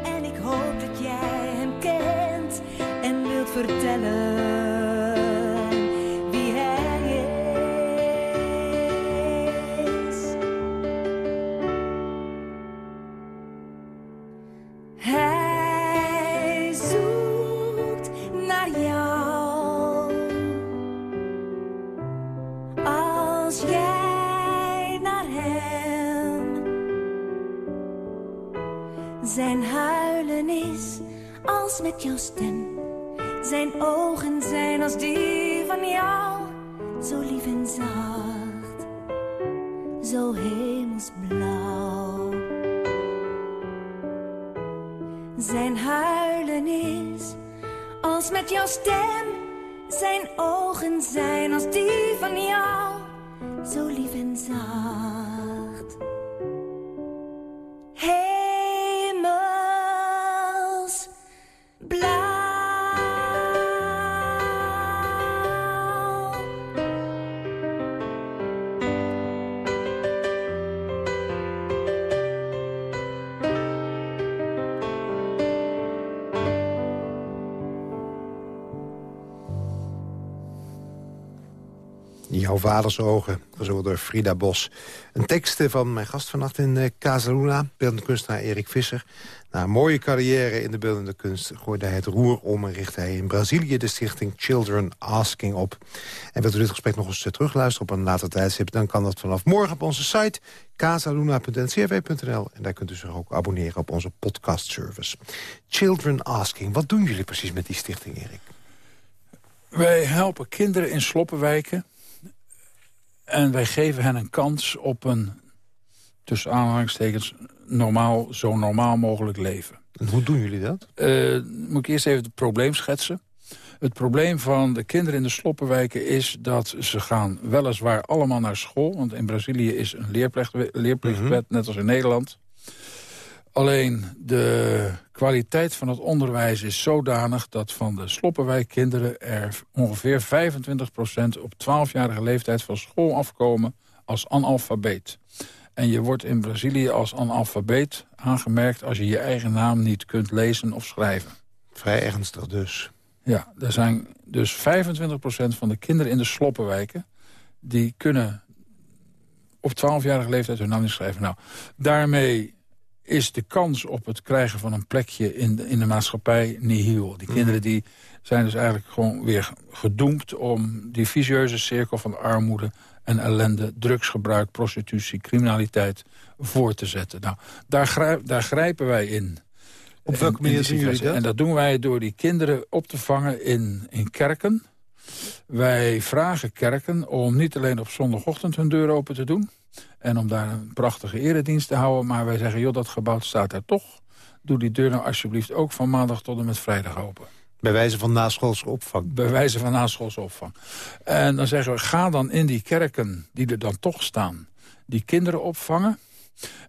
En ik hoop dat jij hem kent en wilt vertellen jouw stem. Zijn ogen zijn als die van jou. Zo lief en zacht. Zo hemelsblauw. Zijn huilen is als met jouw stem. Zijn ogen zijn als die Jouw vaders ogen, gezongen door Frida Bos. Een tekst eh, van mijn gast vannacht in uh, Casaluna, beeldende kunstenaar Erik Visser. Na een mooie carrière in de beeldende kunst gooide hij het roer om... en richtte hij in Brazilië de stichting Children Asking op. En wilt u dit gesprek nog eens eh, terugluisteren op een later tijdstip... dan kan dat vanaf morgen op onze site casaluna.ncrv.nl. En daar kunt u zich ook abonneren op onze podcastservice. Children Asking, wat doen jullie precies met die stichting, Erik? Wij helpen kinderen in sloppenwijken. En wij geven hen een kans op een, tussen aanhalingstekens, normaal, zo normaal mogelijk leven. En hoe doen jullie dat? Uh, moet ik eerst even het probleem schetsen. Het probleem van de kinderen in de sloppenwijken is dat ze gaan weliswaar allemaal naar school. Want in Brazilië is een leerplicht, leerplichtwet, mm -hmm. net als in Nederland. Alleen de kwaliteit van het onderwijs is zodanig... dat van de sloppenwijkkinderen er ongeveer 25% op 12-jarige leeftijd van school afkomen als analfabeet. En je wordt in Brazilië als analfabeet aangemerkt... als je je eigen naam niet kunt lezen of schrijven. Vrij ernstig dus. Ja, er zijn dus 25% van de kinderen in de sloppenwijken... die kunnen op 12-jarige leeftijd hun naam niet schrijven. Nou, daarmee is de kans op het krijgen van een plekje in de, in de maatschappij nihil. Die kinderen die zijn dus eigenlijk gewoon weer gedoemd... om die visieuze cirkel van armoede en ellende... drugsgebruik, prostitutie, criminaliteit voor te zetten. Nou, daar, grijp, daar grijpen wij in. Op welke manier doen jullie dat? En dat doen wij door die kinderen op te vangen in, in kerken. Wij vragen kerken om niet alleen op zondagochtend hun deur open te doen... En om daar een prachtige eredienst te houden. Maar wij zeggen, joh, dat gebouw staat daar toch. Doe die deur nou alsjeblieft ook van maandag tot en met vrijdag open. Bij wijze van naschoolse opvang? Bij wijze van naschoolse opvang. En dan zeggen we, ga dan in die kerken die er dan toch staan... die kinderen opvangen.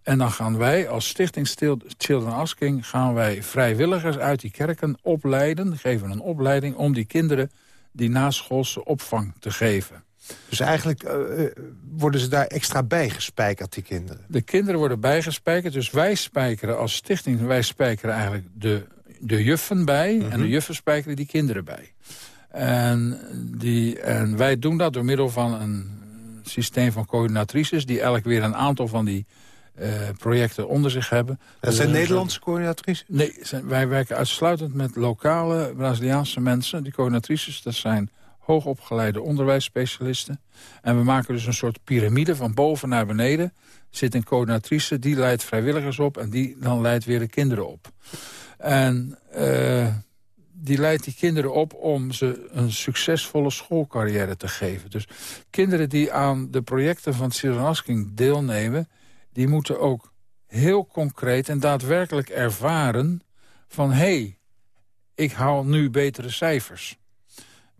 En dan gaan wij als Stichting Children Asking... gaan wij vrijwilligers uit die kerken opleiden, geven een opleiding... om die kinderen die naschoolse opvang te geven. Dus eigenlijk uh, worden ze daar extra bijgespijkerd, die kinderen? De kinderen worden bijgespijkerd. Dus wij spijkeren als stichting... wij spijkeren eigenlijk de, de juffen bij... Mm -hmm. en de juffen spijkeren die kinderen bij. En, die, en wij doen dat door middel van een systeem van coördinatrices... die elk weer een aantal van die projecten onder zich hebben. Dat Dus zijn is Nederlandse coördinatrices? Nee, zijn- wij werken uitsluitend met lokale Braziliaanse mensen. Die coördinatrices, dat zijn hoogopgeleide onderwijsspecialisten. En we maken dus een soort piramide van boven naar beneden. Zit een coördinatrice, die leidt vrijwilligers op... en die dan leidt weer de kinderen op. En eh, die leidt die kinderen op om ze een succesvolle schoolcarrière te geven. Dus kinderen die aan de projecten van Cyril Asking deelnemen... die moeten ook heel concreet en daadwerkelijk ervaren van... hé, hey, ik haal nu betere cijfers.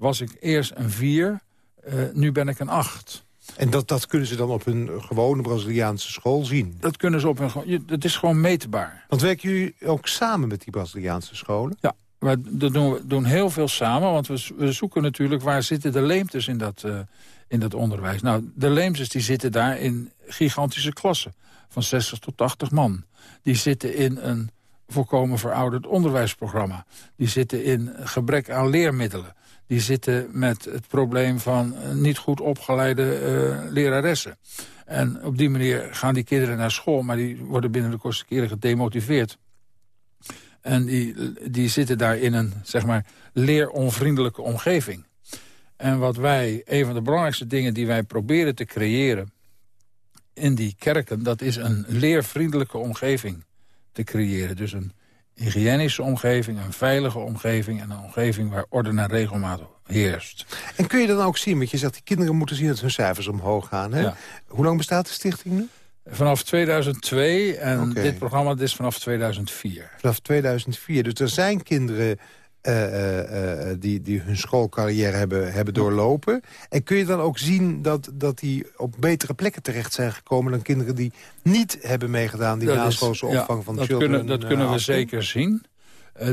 Was ik eerst een vier, eh, nu ben ik een acht. En dat, dat kunnen ze dan op hun gewone Braziliaanse school zien. Dat kunnen ze op je- Het is gewoon meetbaar. Want werken jullie ook samen met die Braziliaanse scholen? Ja, we dat doen, we doen heel veel samen, want we, we zoeken natuurlijk... waar zitten de leemtes in dat, eh, in dat onderwijs. Nou, de leemtes die zitten daar in gigantische klassen. Van 60 tot 80 man. Die zitten in een volkomen verouderd onderwijsprogramma. Die zitten in gebrek aan leermiddelen. Die zitten met het probleem van eh, niet goed opgeleide eh, leraressen. En op die manier gaan die kinderen naar school... maar die worden binnen de kortste keren gedemotiveerd. En die, die zitten daar in een, zeg maar, leeronvriendelijke omgeving. En wat wij, een van de belangrijkste dingen die wij proberen te creëren in die kerken, dat is een leervriendelijke omgeving te creëren. Dus een hygiënische omgeving, een veilige omgeving... en een omgeving waar orde en regelmaat heerst. En kun je dan ook zien, want je zegt... die kinderen moeten zien dat hun cijfers omhoog gaan. Hè? Ja. Hoe lang bestaat de stichting nu? Vanaf 2002 en dit programma is vanaf 2004. Vanaf 2004. Dus er zijn kinderen eh, eh, eh, die, die hun schoolcarrière hebben, hebben doorlopen. En kun je dan ook zien dat, dat die op betere plekken terecht zijn gekomen... dan kinderen die niet hebben meegedaan... die naschoolse ja, opvang van dat children Kunnen, dat kunnen we zeker zien.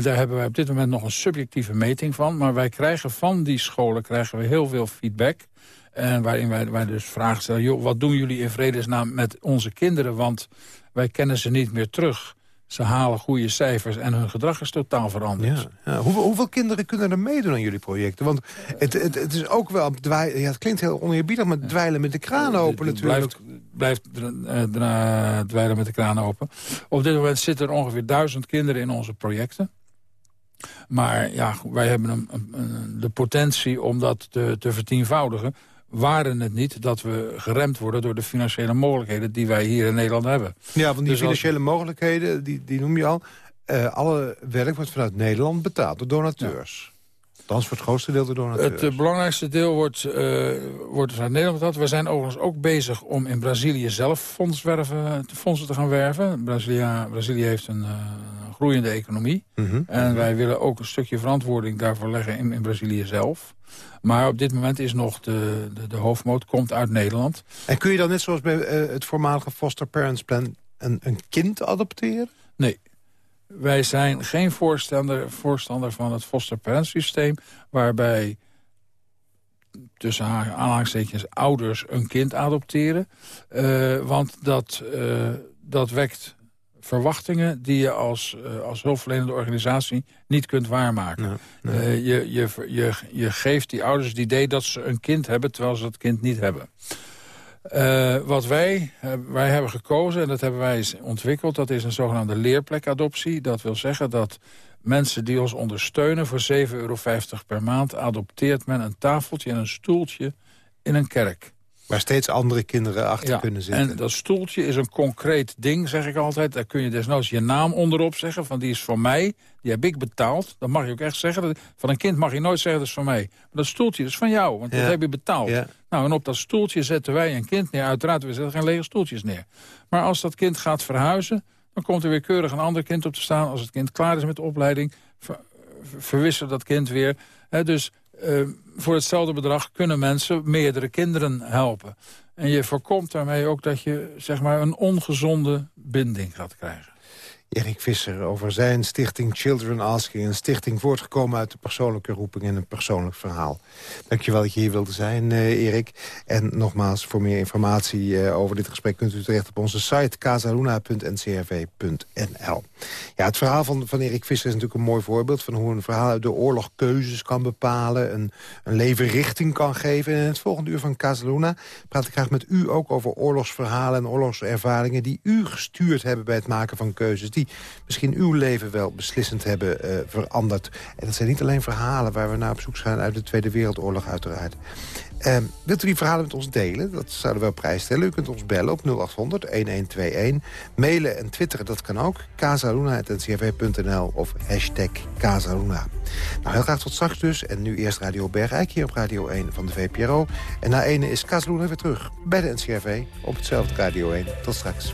Daar hebben wij op dit moment nog een subjectieve meting van. Maar wij krijgen van die scholen krijgen we heel veel feedback. En waarin wij, wij dus vragen stellen... Joh, wat doen jullie in vredesnaam met onze kinderen? Want wij kennen ze niet meer terug. Ze halen goede cijfers en hun gedrag is totaal veranderd. Ja, ja. Hoeveel, hoeveel kinderen kunnen er meedoen aan jullie projecten? Want het, het, het is ook wel... Ja, het klinkt heel oneerbiedig, maar dweilen met de kraan open Het natuurlijk. Blijft, blijft eh, dweilen met de kraan open. Op dit moment zitten er ongeveer duizend kinderen in onze projecten. Maar ja, wij hebben een- de potentie om dat te, te vertienvoudigen. Waren het niet dat we geremd worden door de financiële mogelijkheden... die wij hier in Nederland hebben. Ja, want die Dus als- financiële mogelijkheden, die, die noem je al. Eh, alle werk wordt vanuit Nederland betaald door donateurs. Althans, voor het grootste deel door donateurs. Het eh, belangrijkste deel wordt, eh, wordt dus uit Nederland betaald. We zijn overigens ook bezig om in Brazilië zelf fondswerven, fondsen te gaan werven. Brazilia, Brazilië heeft een groeiende economie. Mhm. En wij willen ook een stukje verantwoording daarvoor leggen in, in Brazilië zelf. Maar op dit moment is nog de, de, de hoofdmoot komt uit Nederland. En kun je dan net zoals bij eh, het voormalige foster parents plan... Een, een kind adopteren? Nee, wij zijn geen voorstander, voorstander van het foster parent systeem... waarbij tussen aanhalingstekens ouders een kind adopteren. Eh, want dat, eh, dat wekt verwachtingen die je als, eh, als hulpverlenende organisatie niet kunt waarmaken. Eh, je, je, je, je geeft die ouders het idee dat ze een kind hebben... terwijl ze dat kind niet hebben. Eh, wat wij, wij hebben gekozen, en dat hebben wij ontwikkeld... dat is een zogenaamde leerplekadoptie. Dat wil zeggen dat mensen die ons ondersteunen... voor 7,50 euro per maand adopteert men een tafeltje en een stoeltje in een kerk. Waar steeds andere kinderen achter kunnen zitten. En dat stoeltje is een concreet ding, zeg ik altijd. Daar kun je desnoods je naam onderop zeggen. Van die is van mij, die heb ik betaald. Dat mag je ook echt zeggen. Van een kind mag je nooit zeggen dat is van mij. Maar dat stoeltje is van jou, want Ja. dat heb je betaald. Ja. Nou, en op dat stoeltje zetten wij een kind neer. Uiteraard, we zetten geen lege stoeltjes neer. Maar als dat kind gaat verhuizen... dan komt er weer keurig een ander kind op te staan. Als het kind klaar is met de opleiding... ver, ver- verwisselen dat kind weer. Hè, dus eh, voor hetzelfde bedrag kunnen mensen meerdere kinderen helpen. En je voorkomt daarmee ook dat je zeg maar, een ongezonde binding gaat krijgen. Erik Visser over zijn stichting Children Asking. Een stichting voortgekomen uit de persoonlijke roeping en een persoonlijk verhaal. Dankjewel dat je hier wilde zijn, uh, Erik. En nogmaals, voor meer informatie uh, over dit gesprek... kunt u terecht op onze site casaluna.ncrv.nl. Ja, het verhaal van, van Erik Visser is natuurlijk een mooi voorbeeld... van hoe een verhaal uit de oorlog keuzes kan bepalen... een, een leven richting kan geven. En in het volgende uur van Casaluna praat ik graag met u ook over oorlogsverhalen... en oorlogservaringen die u gestuurd hebben bij het maken van keuzes misschien uw leven wel beslissend hebben uh, veranderd. En dat zijn niet alleen verhalen waar we naar op zoek zijn uit de Tweede Wereldoorlog uiteraard. Uh, wilt u die verhalen met ons delen? Dat zouden we wel prijs stellen. U kunt ons bellen op 0800-1121. Mailen en twitteren, dat kan ook. casaluna.ncrv.nl of hashtag Casaluna. Nou, heel graag tot straks dus. En nu eerst Radio Bergijk hier op Radio 1 van de VPRO. En na ene is Casaluna weer terug bij de NCRV op hetzelfde Radio 1. Tot straks.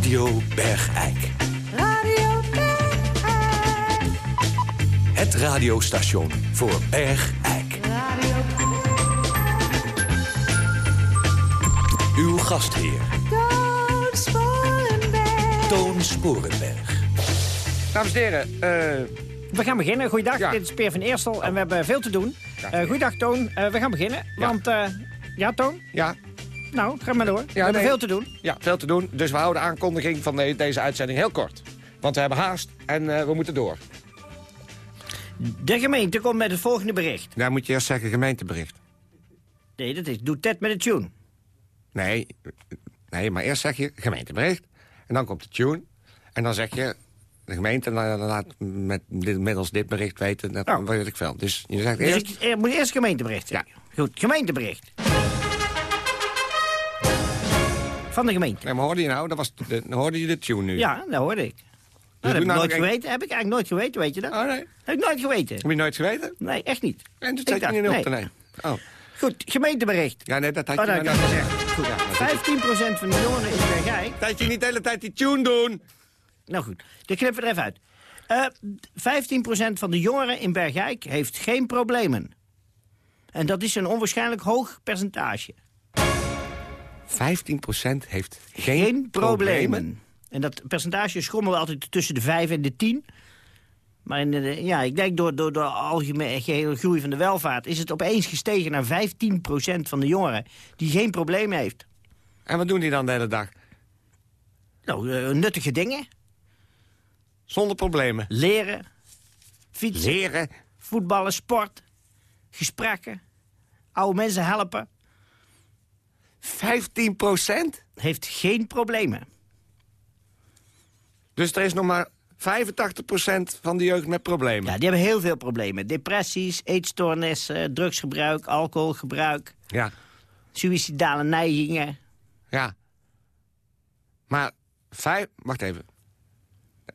Radio Bergijk. Radio Bergijk. Het radiostation voor Bergijk. Radio Uw gastheer, Toon Sporenberg. Toon Sporenberg. Dames en heren, eh, we gaan beginnen. Goeiedag, Ja. dit is Peer van Eerstel en we hebben veel te doen. Eh goeiedag Toon, Eh, we gaan beginnen. Ja. Want, eh, ja Toon? ja, Nou, ga maar door. we hebben nee. veel te doen. ja, veel te doen. Dus we houden de aankondiging van de- deze uitzending heel kort. Want we hebben haast en eh, we moeten door. De gemeente komt met het volgende bericht. Daar moet je eerst zeggen gemeentebericht. Nee, dat is doe Ted met de tune. Nee, nee, maar eerst zeg je gemeentebericht. En dan komt de tune. En dan zeg je de gemeente la- la- laat met dit, middels dit bericht weten. Dat Oh. weet ik veel. Dus je zegt Dus eerst... ik eh, moet eerst gemeentebericht zeggen. Goed, gemeentebericht. Van de gemeente. Nee, maar hoorde je nou? Dat was de, hoorde je de tune nu? Ja, dat hoorde ik. Nou, dat doe heb ik nou nooit een- geweten. Heb ik eigenlijk nooit geweten, weet je dat? Oh, nee. Heb ik nooit geweten. Heb je nooit geweten? Nee, echt niet. En toen zet je niet op de nee. Oh. Goed, gemeentebericht. Ja, nee, dat had Oh, je dat net al gezegd. Goed, Ja, dat zit- 15% van de jongeren in Bergijk... Dat je niet de hele tijd die tune doen. Nou goed, de knippen er even uit. Eh 15% van de jongeren in Bergijk heeft geen problemen. En dat is een onwaarschijnlijk hoog percentage. 15% heeft geen, Geen problemen. En dat percentage schommelt altijd tussen de 5 en de 10. Maar in de, ja, ik denk door, door, door algemene gehele groei van de welvaart... is het opeens gestegen naar 15% van de jongeren die geen probleem heeft. En wat doen die dan de hele dag? Nou, eh, nuttige dingen. Zonder problemen. Leren, fietsen, Leren. voetballen, sport, gesprekken, oude mensen helpen. 15%? Heeft geen problemen. Dus er is nog maar 85% van de jeugd met problemen. Ja, die hebben heel veel problemen. Depressies, eetstoornissen, drugsgebruik, alcoholgebruik, Ja, suïcidale neigingen. ja. Maar vijf... Wacht even.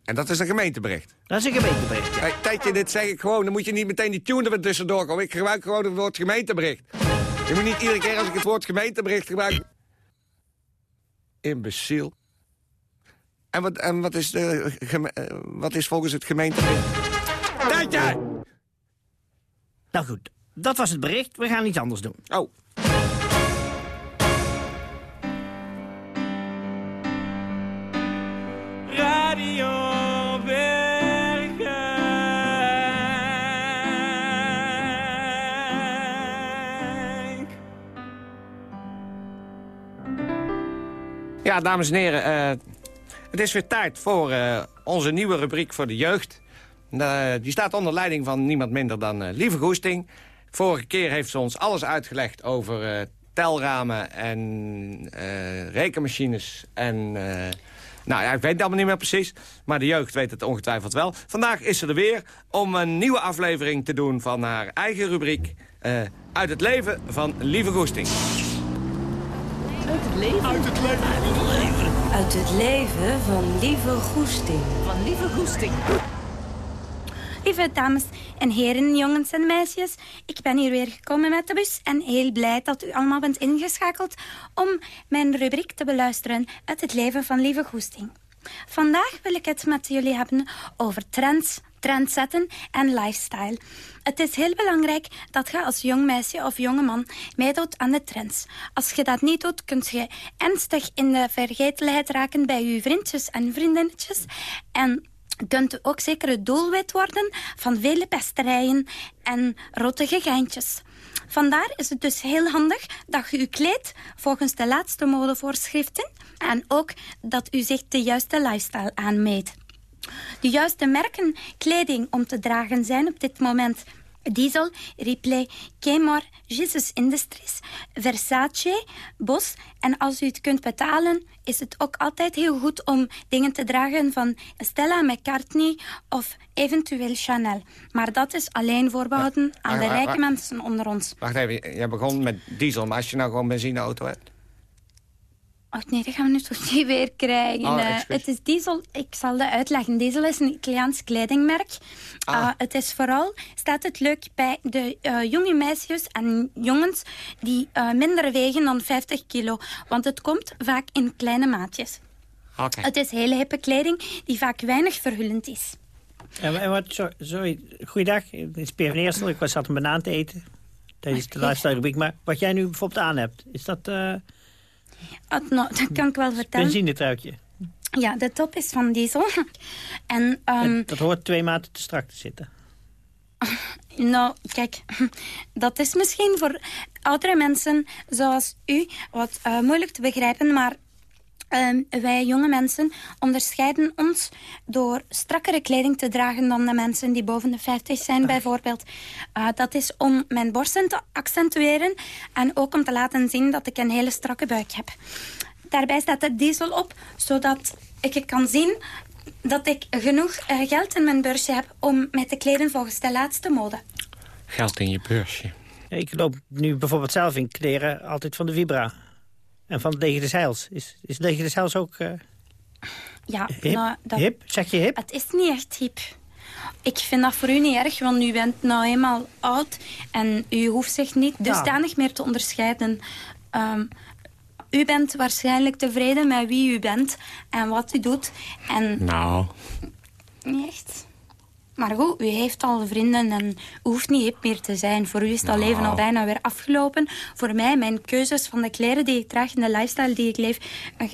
En dat is een gemeentebericht. Dat is een gemeentebericht. ja. Tijdje, dit zeg ik gewoon. Dan moet je niet meteen die tune er tussendoor komen. Ik gebruik gewoon het woord gemeentebericht. Je moet niet iedere keer als ik het woord gemeentebericht gebruik... Imbeciel. En wat, en wat, is, de, geme- eh, wat is volgens het gemeentebericht? Tijdje! Nou goed, dat was het bericht. We gaan iets anders doen. Oh. Ja, dames en heren, eh, het is weer tijd voor eh, onze nieuwe rubriek voor de jeugd. Eh, die staat onder leiding van niemand minder dan Lieve Goesting. Vorige keer heeft ze ons alles uitgelegd over telramen en rekenmachines en... nou ja, ik weet het allemaal niet meer precies, maar de jeugd weet het ongetwijfeld wel. Vandaag is ze er weer om een nieuwe aflevering te doen van haar eigen rubriek... uit het leven van Lieve Goesting. Uit het leven. Uit het leven. Uit het leven van Lieve Goesting. Van Lieve Goesting. Lieve dames en heren, jongens en meisjes. Ik ben hier weer gekomen met de bus en heel blij dat u allemaal bent ingeschakeld om mijn rubriek te beluisteren uit het leven van Lieve Goesting. Vandaag wil ik het met jullie hebben over trends, trendzetten en lifestyle. Het is heel belangrijk dat je als jong meisje of jonge man meedoet aan de trends. Als je dat niet doet, kun je ernstig in de vergetelheid raken bij je vriendjes en vriendinnetjes. En kunt u ook zeker het doelwit worden van vele pesterijen en rottige geintjes. Vandaar is het dus heel handig dat je u kleedt volgens de laatste modevoorschriften en ook dat u zich de juiste lifestyle aanmeet. De juiste merken kleding om te dragen zijn op dit moment Diesel, Ripley, Kmart, Jesus Industries, Versace, Bos. En als u het kunt betalen, is het ook altijd heel goed om dingen te dragen van Stella McCartney of eventueel Chanel. Maar dat is alleen voorbehouden aan de rijke mensen onder ons. Wacht even, je begon met diesel, maar als je nou gewoon benzineauto hebt? Oh nee, dat gaan we nu toch niet weer krijgen. Oh, Eh, het is diesel, ik zal dat uitleggen. Diesel is een Italiaans kledingmerk. Ah. Uh, het is vooral, staat het leuk bij de eh, jonge meisjes en jongens die eh, minder wegen dan 50 kilo. Want het komt vaak in kleine maatjes. Oké. Het is hele hippe kleding die vaak weinig verhullend is. En, en wat, sorry, sorry, goeiedag, het is Peer van Eersel. Ik was zat een banaan te eten. Tijdens de lifestyle rubriek. Maar wat jij nu bijvoorbeeld aan hebt, is dat nou, dat kan ik wel vertellen. benzinetruikje? Ja, de top is van diesel. En, ehm, En dat hoort twee maten te strak te zitten. Nou, kijk, dat is misschien voor oudere mensen zoals u wat eh, moeilijk te begrijpen, maar ehm, wij jonge mensen onderscheiden ons door strakkere kleding te dragen dan de mensen die boven de 50 zijn, bijvoorbeeld. Eh, dat is om mijn borsten te accentueren en ook om te laten zien dat ik een hele strakke buik heb. Daarbij staat het diesel op, zodat ik kan zien dat ik genoeg eh, geld in mijn beursje heb om mij te kleden volgens de laatste mode. Geld in je beursje. Ik loop nu bijvoorbeeld zelf in kleren altijd van de Vibra. En van Lege de Zeils. Is, is Lege de Zeils ook eh, Ja, hip? nou, dat, hip? Zeg je hip? Het is niet echt hip. Ik vind dat voor u niet erg, want u bent nou eenmaal oud en u hoeft zich niet Ja. dusdanig meer te onderscheiden. Ehm, u bent waarschijnlijk tevreden met wie u bent en wat u doet. En Nou, niet echt. Maar goed, u heeft al vrienden en u hoeft niet hip meer te zijn. Voor u is dat Nou. leven al bijna weer afgelopen. Voor mij, mijn keuzes van de kleren die ik draag en de lifestyle die ik leef... eh,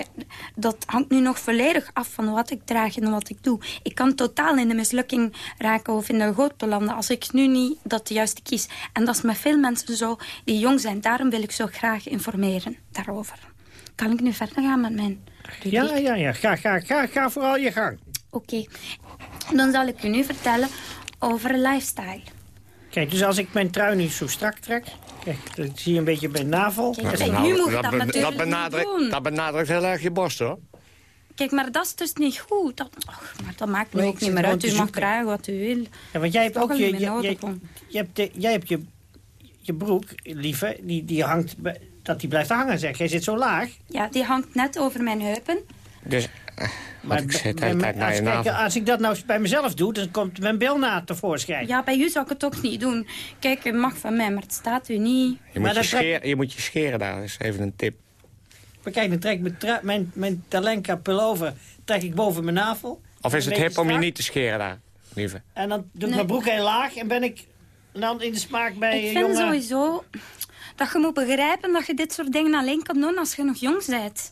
dat hangt nu nog volledig af van wat ik draag en wat ik doe. Ik kan totaal in de mislukking raken of in de goot belanden... als ik nu niet dat de juiste kies. En dat is met veel mensen zo die jong zijn. Daarom wil ik zo graag informeren daarover. Kan ik nu verder gaan met mijn rubriek? Ja, ja, ja. Ga, ga, ga, ga vooral je gang. Oké, dan zal ik u nu vertellen over lifestyle. Kijk, dus als ik mijn trui nu zo strak trek... Kijk, dan zie je een beetje bij de navel. Kijk, En- nu moet je dat be- natuurlijk dat, benadrukt, niet doen. dat benadrukt heel erg je borst, hoor. Kijk, maar dat is dus niet goed. Dat, och, maar dat maakt nu Nee, ook niet meer uit. U mag dragen wat u wil. Ja, want jij hebt ook je, je, hebt, de, jij hebt je, je broek, lieve, die, die hangt, dat die blijft hangen, zeg. Jij zit zo laag. Ja, die hangt net over mijn heupen. Dus, ik zit de hele tijd naar als, je navel. als ik dat nou bij mezelf doe, dan komt mijn bilnaad tevoorschijn. Ja, bij u zou ik het ook niet doen. Kijk, het mag van mij, maar het staat u niet. Je Maar moet je, trek- scheren, je moet je scheren daar, dat is even een tip. Maar kijk, dan trek ik mijn, mijn, mijn Talenka pullover trek ik boven mijn navel. Of is het hip om je niet te scheren daar, lieve? En dan doe ik Nee. mijn broek heel laag en ben ik dan in de smaak bij Ik een vind jongen. sowieso dat je moet begrijpen dat je dit soort dingen alleen kan doen als je nog jong bent.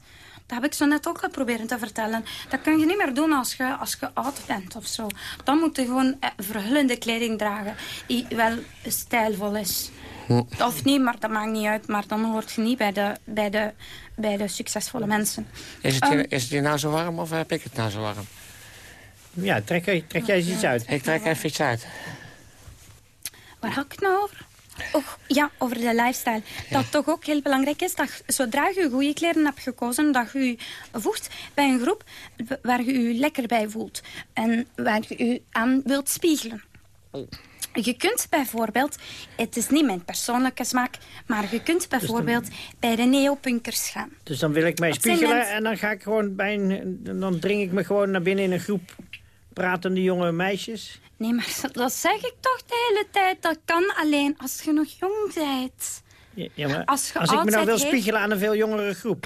Dat heb ik zo net ook geprobeerd te vertellen. Dat kun je niet meer doen als je, als je oud bent of zo. Dan moet je gewoon eh, verhullende kleding dragen die wel stijlvol is. Of niet, maar dat maakt niet uit. Maar dan hoort je niet bij de, bij de, bij de succesvolle mensen. Is het, Ehm, hier, is het hier nou zo warm of heb ik het nou zo warm? Ja, trek, trek jij eens iets uit. Ik trek even iets uit. Waar had ik het nou over? Oh, ja, over de lifestyle. Dat toch ook heel belangrijk is dat zodra je goede kleren hebt gekozen, dat je je voegt bij een groep waar je je lekker bij voelt. En waar je je aan wilt spiegelen. Je kunt bijvoorbeeld, het is niet mijn persoonlijke smaak, maar je kunt bijvoorbeeld bij de neopunkers gaan. Dus dan wil ik mij spiegelen en dan ga ik gewoon bij een, dan dring ik me gewoon naar binnen in een groep pratende jonge meisjes. Nee, maar dat zeg ik toch de hele tijd. Dat kan alleen als je nog jong bent. Ja, ja, maar Als als, ik me nou wil spiegelen aan een veel jongere groep.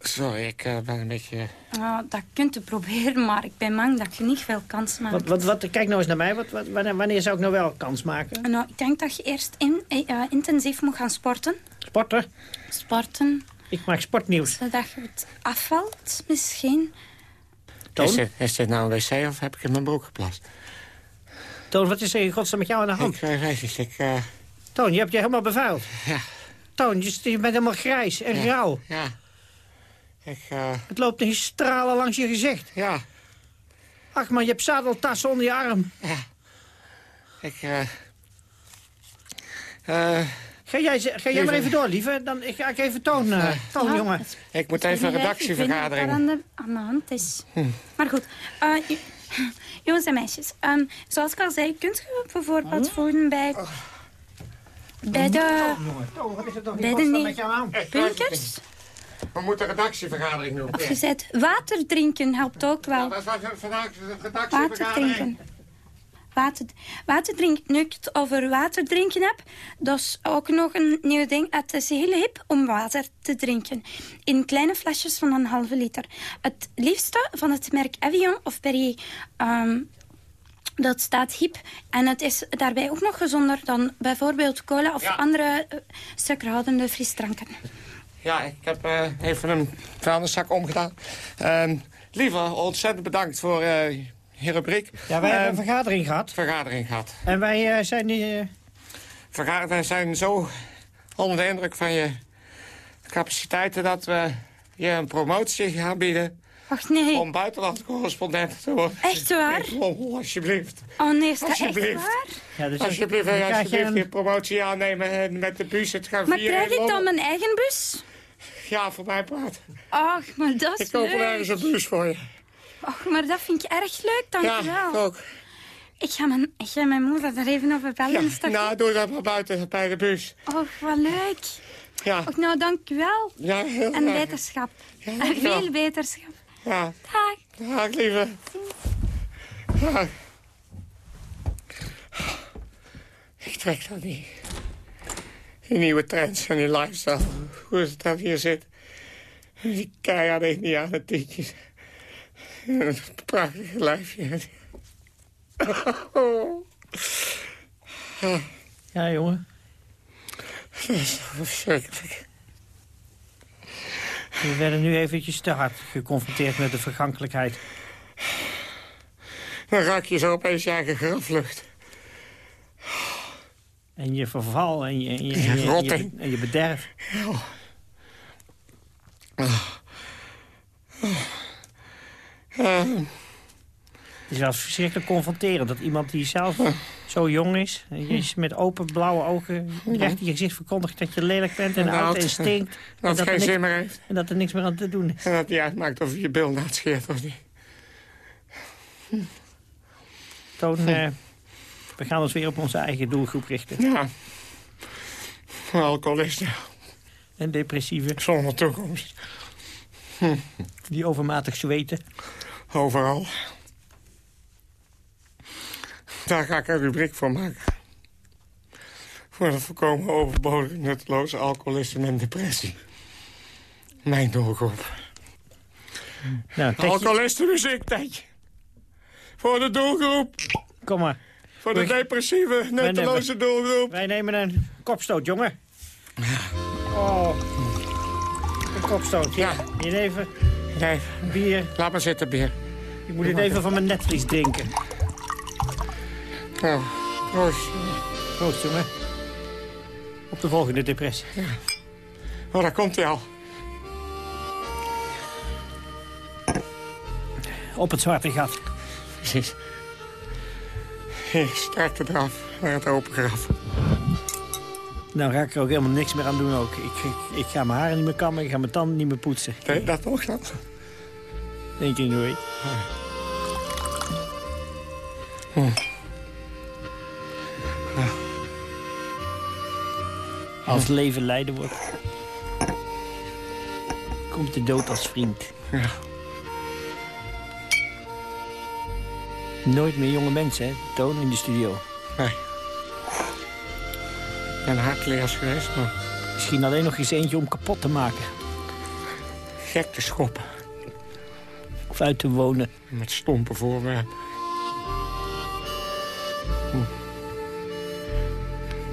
Sorry, ik eh, ben een beetje... Nou, dat kunt je proberen, maar ik ben bang dat je niet veel kans maakt. Wat, wat, wat, kijk nou eens naar mij. Wat, wat, wanneer, wanneer zou ik nou wel kans maken? Nou, ik denk dat je eerst in, eh, intensief moet gaan sporten. Sporten? Sporten, Ik maak sportnieuws. zodat je het afvalt misschien. Toon? Is dit, is dit nou een wc of heb ik in mijn broek geplast? Toon, wat is er in godsnaam met jou aan de hand? Ik eh, weet niet, ik... eh, Toon, je hebt je helemaal bevuild. Ja. Toon, je, je bent helemaal grijs en Ja. rauw. Ja. Ik, eh, Het loopt in stralen langs je gezicht. Ja. Ach man, je hebt zadeltassen onder je arm. ik... eh, eh, Ga jij, ga jij maar even door, lieve. Dan ik ga ik even Toon, eh, Toon Ja, jongen. het ik moet even een Ik weet redactievergadering. niet wat er aan de, aan de hand is. Hm. Maar goed, eh, jongens en meisjes. ehm, zoals ik al zei, kunt je bijvoorbeeld voelen bij... Bij de... Toon, wat is er toch Bij de met jou aan? Bunkers? We moeten een redactievergadering doen. Zegt water drinken helpt ook wel. Dat was vandaag een Water redactievergadering. drinken. Water, water drinken. Nu ik het over water drinken heb, dat is ook nog een nieuw ding. Het is heel hip om water te drinken. In kleine flesjes van een halve liter. Het liefste van het merk Evian of Perrier. Ehm, dat staat hip. En het is daarbij ook nog gezonder dan bijvoorbeeld cola of Ja. andere eh, suikerhoudende frisdranken. Ja, ik heb eh, even een vuilniszak omgedaan. Ehm lieve, ontzettend bedankt voor eh je. Ja, wij hebben Ehm, een vergadering gehad. vergadering gehad. En wij eh, zijn die... eh, Verga wij zijn zo onder de indruk van je capaciteiten... dat we je een promotie gaan bieden Ach nee. om buitenlandcorrespondent te worden. Echt waar? Oh, alsjeblieft. Oh nee, is dat echt Alsjeblieft. waar? ja, dus Alsjeblieft, dan krijg je alsjeblieft een- die promotie aannemen en met de bus het gaan Maar vieren. krijg in ik dan mijn eigen bus? Ja, voor mij praat. Ach, maar dat is Ik koop wel ergens een bus voor je. Ach, maar dat vind ik erg leuk, Ja, dankjewel. ik ook. ik, ga mijn, ik ga mijn moeder daar even over bellen. Ja, nou, doe dat maar buiten bij de bus. Och, wat leuk. Ja, Och, nou, dankjewel. ja heel En graag. beterschap. Ja, En veel beterschap. Ja, Dag. dag lieve. Dag. Ik trek dat niet. Die nieuwe trends en die lifestyle. Hoe is het dat hier zit. Die keiharde Indianen tientjes. En een prachtige lijfje. Oh. Ja, jongen. Dat is verschrikkelijk. We werden nu eventjes te hard geconfronteerd met de vergankelijkheid. Dan raak je zo opeens je eigen graflucht. En je verval en je, en je, Ja, en je, rotting. en je bederf. Eh, Het is wel verschrikkelijk confronterend dat iemand die zelf zo jong is... met open blauwe ogen recht in je gezicht verkondigt dat je lelijk bent en En oud dat- en stinkt. dat en het geen er zin niks, meer heeft. en dat er niks meer aan te doen is. En dat niet uitmaakt of je je bil naad scheert of niet. Toon, eh, we gaan ons weer op onze eigen doelgroep richten. Ja. Alcoholisten En depressieven, zonder toekomst. die overmatig zweten. Overal. Daar ga ik een rubriek voor maken. Voor de voorkomen overbodige nutteloze alcoholisme en depressie. Mijn doelgroep. Nou, Tetje, Alcoholistenmuziek, Tetje. Voor de doelgroep. kom maar. Voor de depressieve, nutteloze doelgroep. Wij nemen een kopstoot, jongen. Oh. Een kopstoot. Ja. Hier even Nee, bier. laat maar zitten, Beer. Ik moet dit even van mijn netvlies drinken. Nou, proost. Proost, jongen. Op de volgende depressie. Oh, daar komt hij al. Op het zwarte gat. Precies. Ik strek het eraf naar het open graf. Nou ga ik er ook helemaal niks meer aan doen ook. Ik, ik, ik ga mijn haren niet meer kammen, ik ga mijn tanden niet meer poetsen. Je dat nog dan? Denk keer in de Als leven lijden wordt, komt de dood als vriend. Nooit meer jonge mensen, hè? In de studio. Nee. Ik ben geweest. Misschien alleen nog eens eentje om kapot te maken. Gek te schoppen. Of uit te wonen. Met stompe voorwerpen. Hm.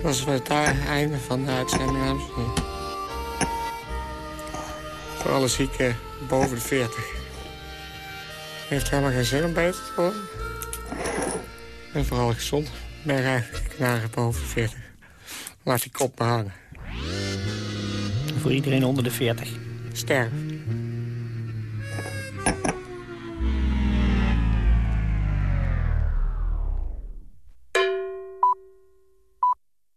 Dat is het einde van de uitzending, heren. Voor alle zieken boven de 40. Heeft helemaal geen zin om beter te worden. En vooral gezond. Ik ben eigenlijk knagen boven de 40. Laat die kop maar hangen. Voor iedereen onder de 40. Sterven.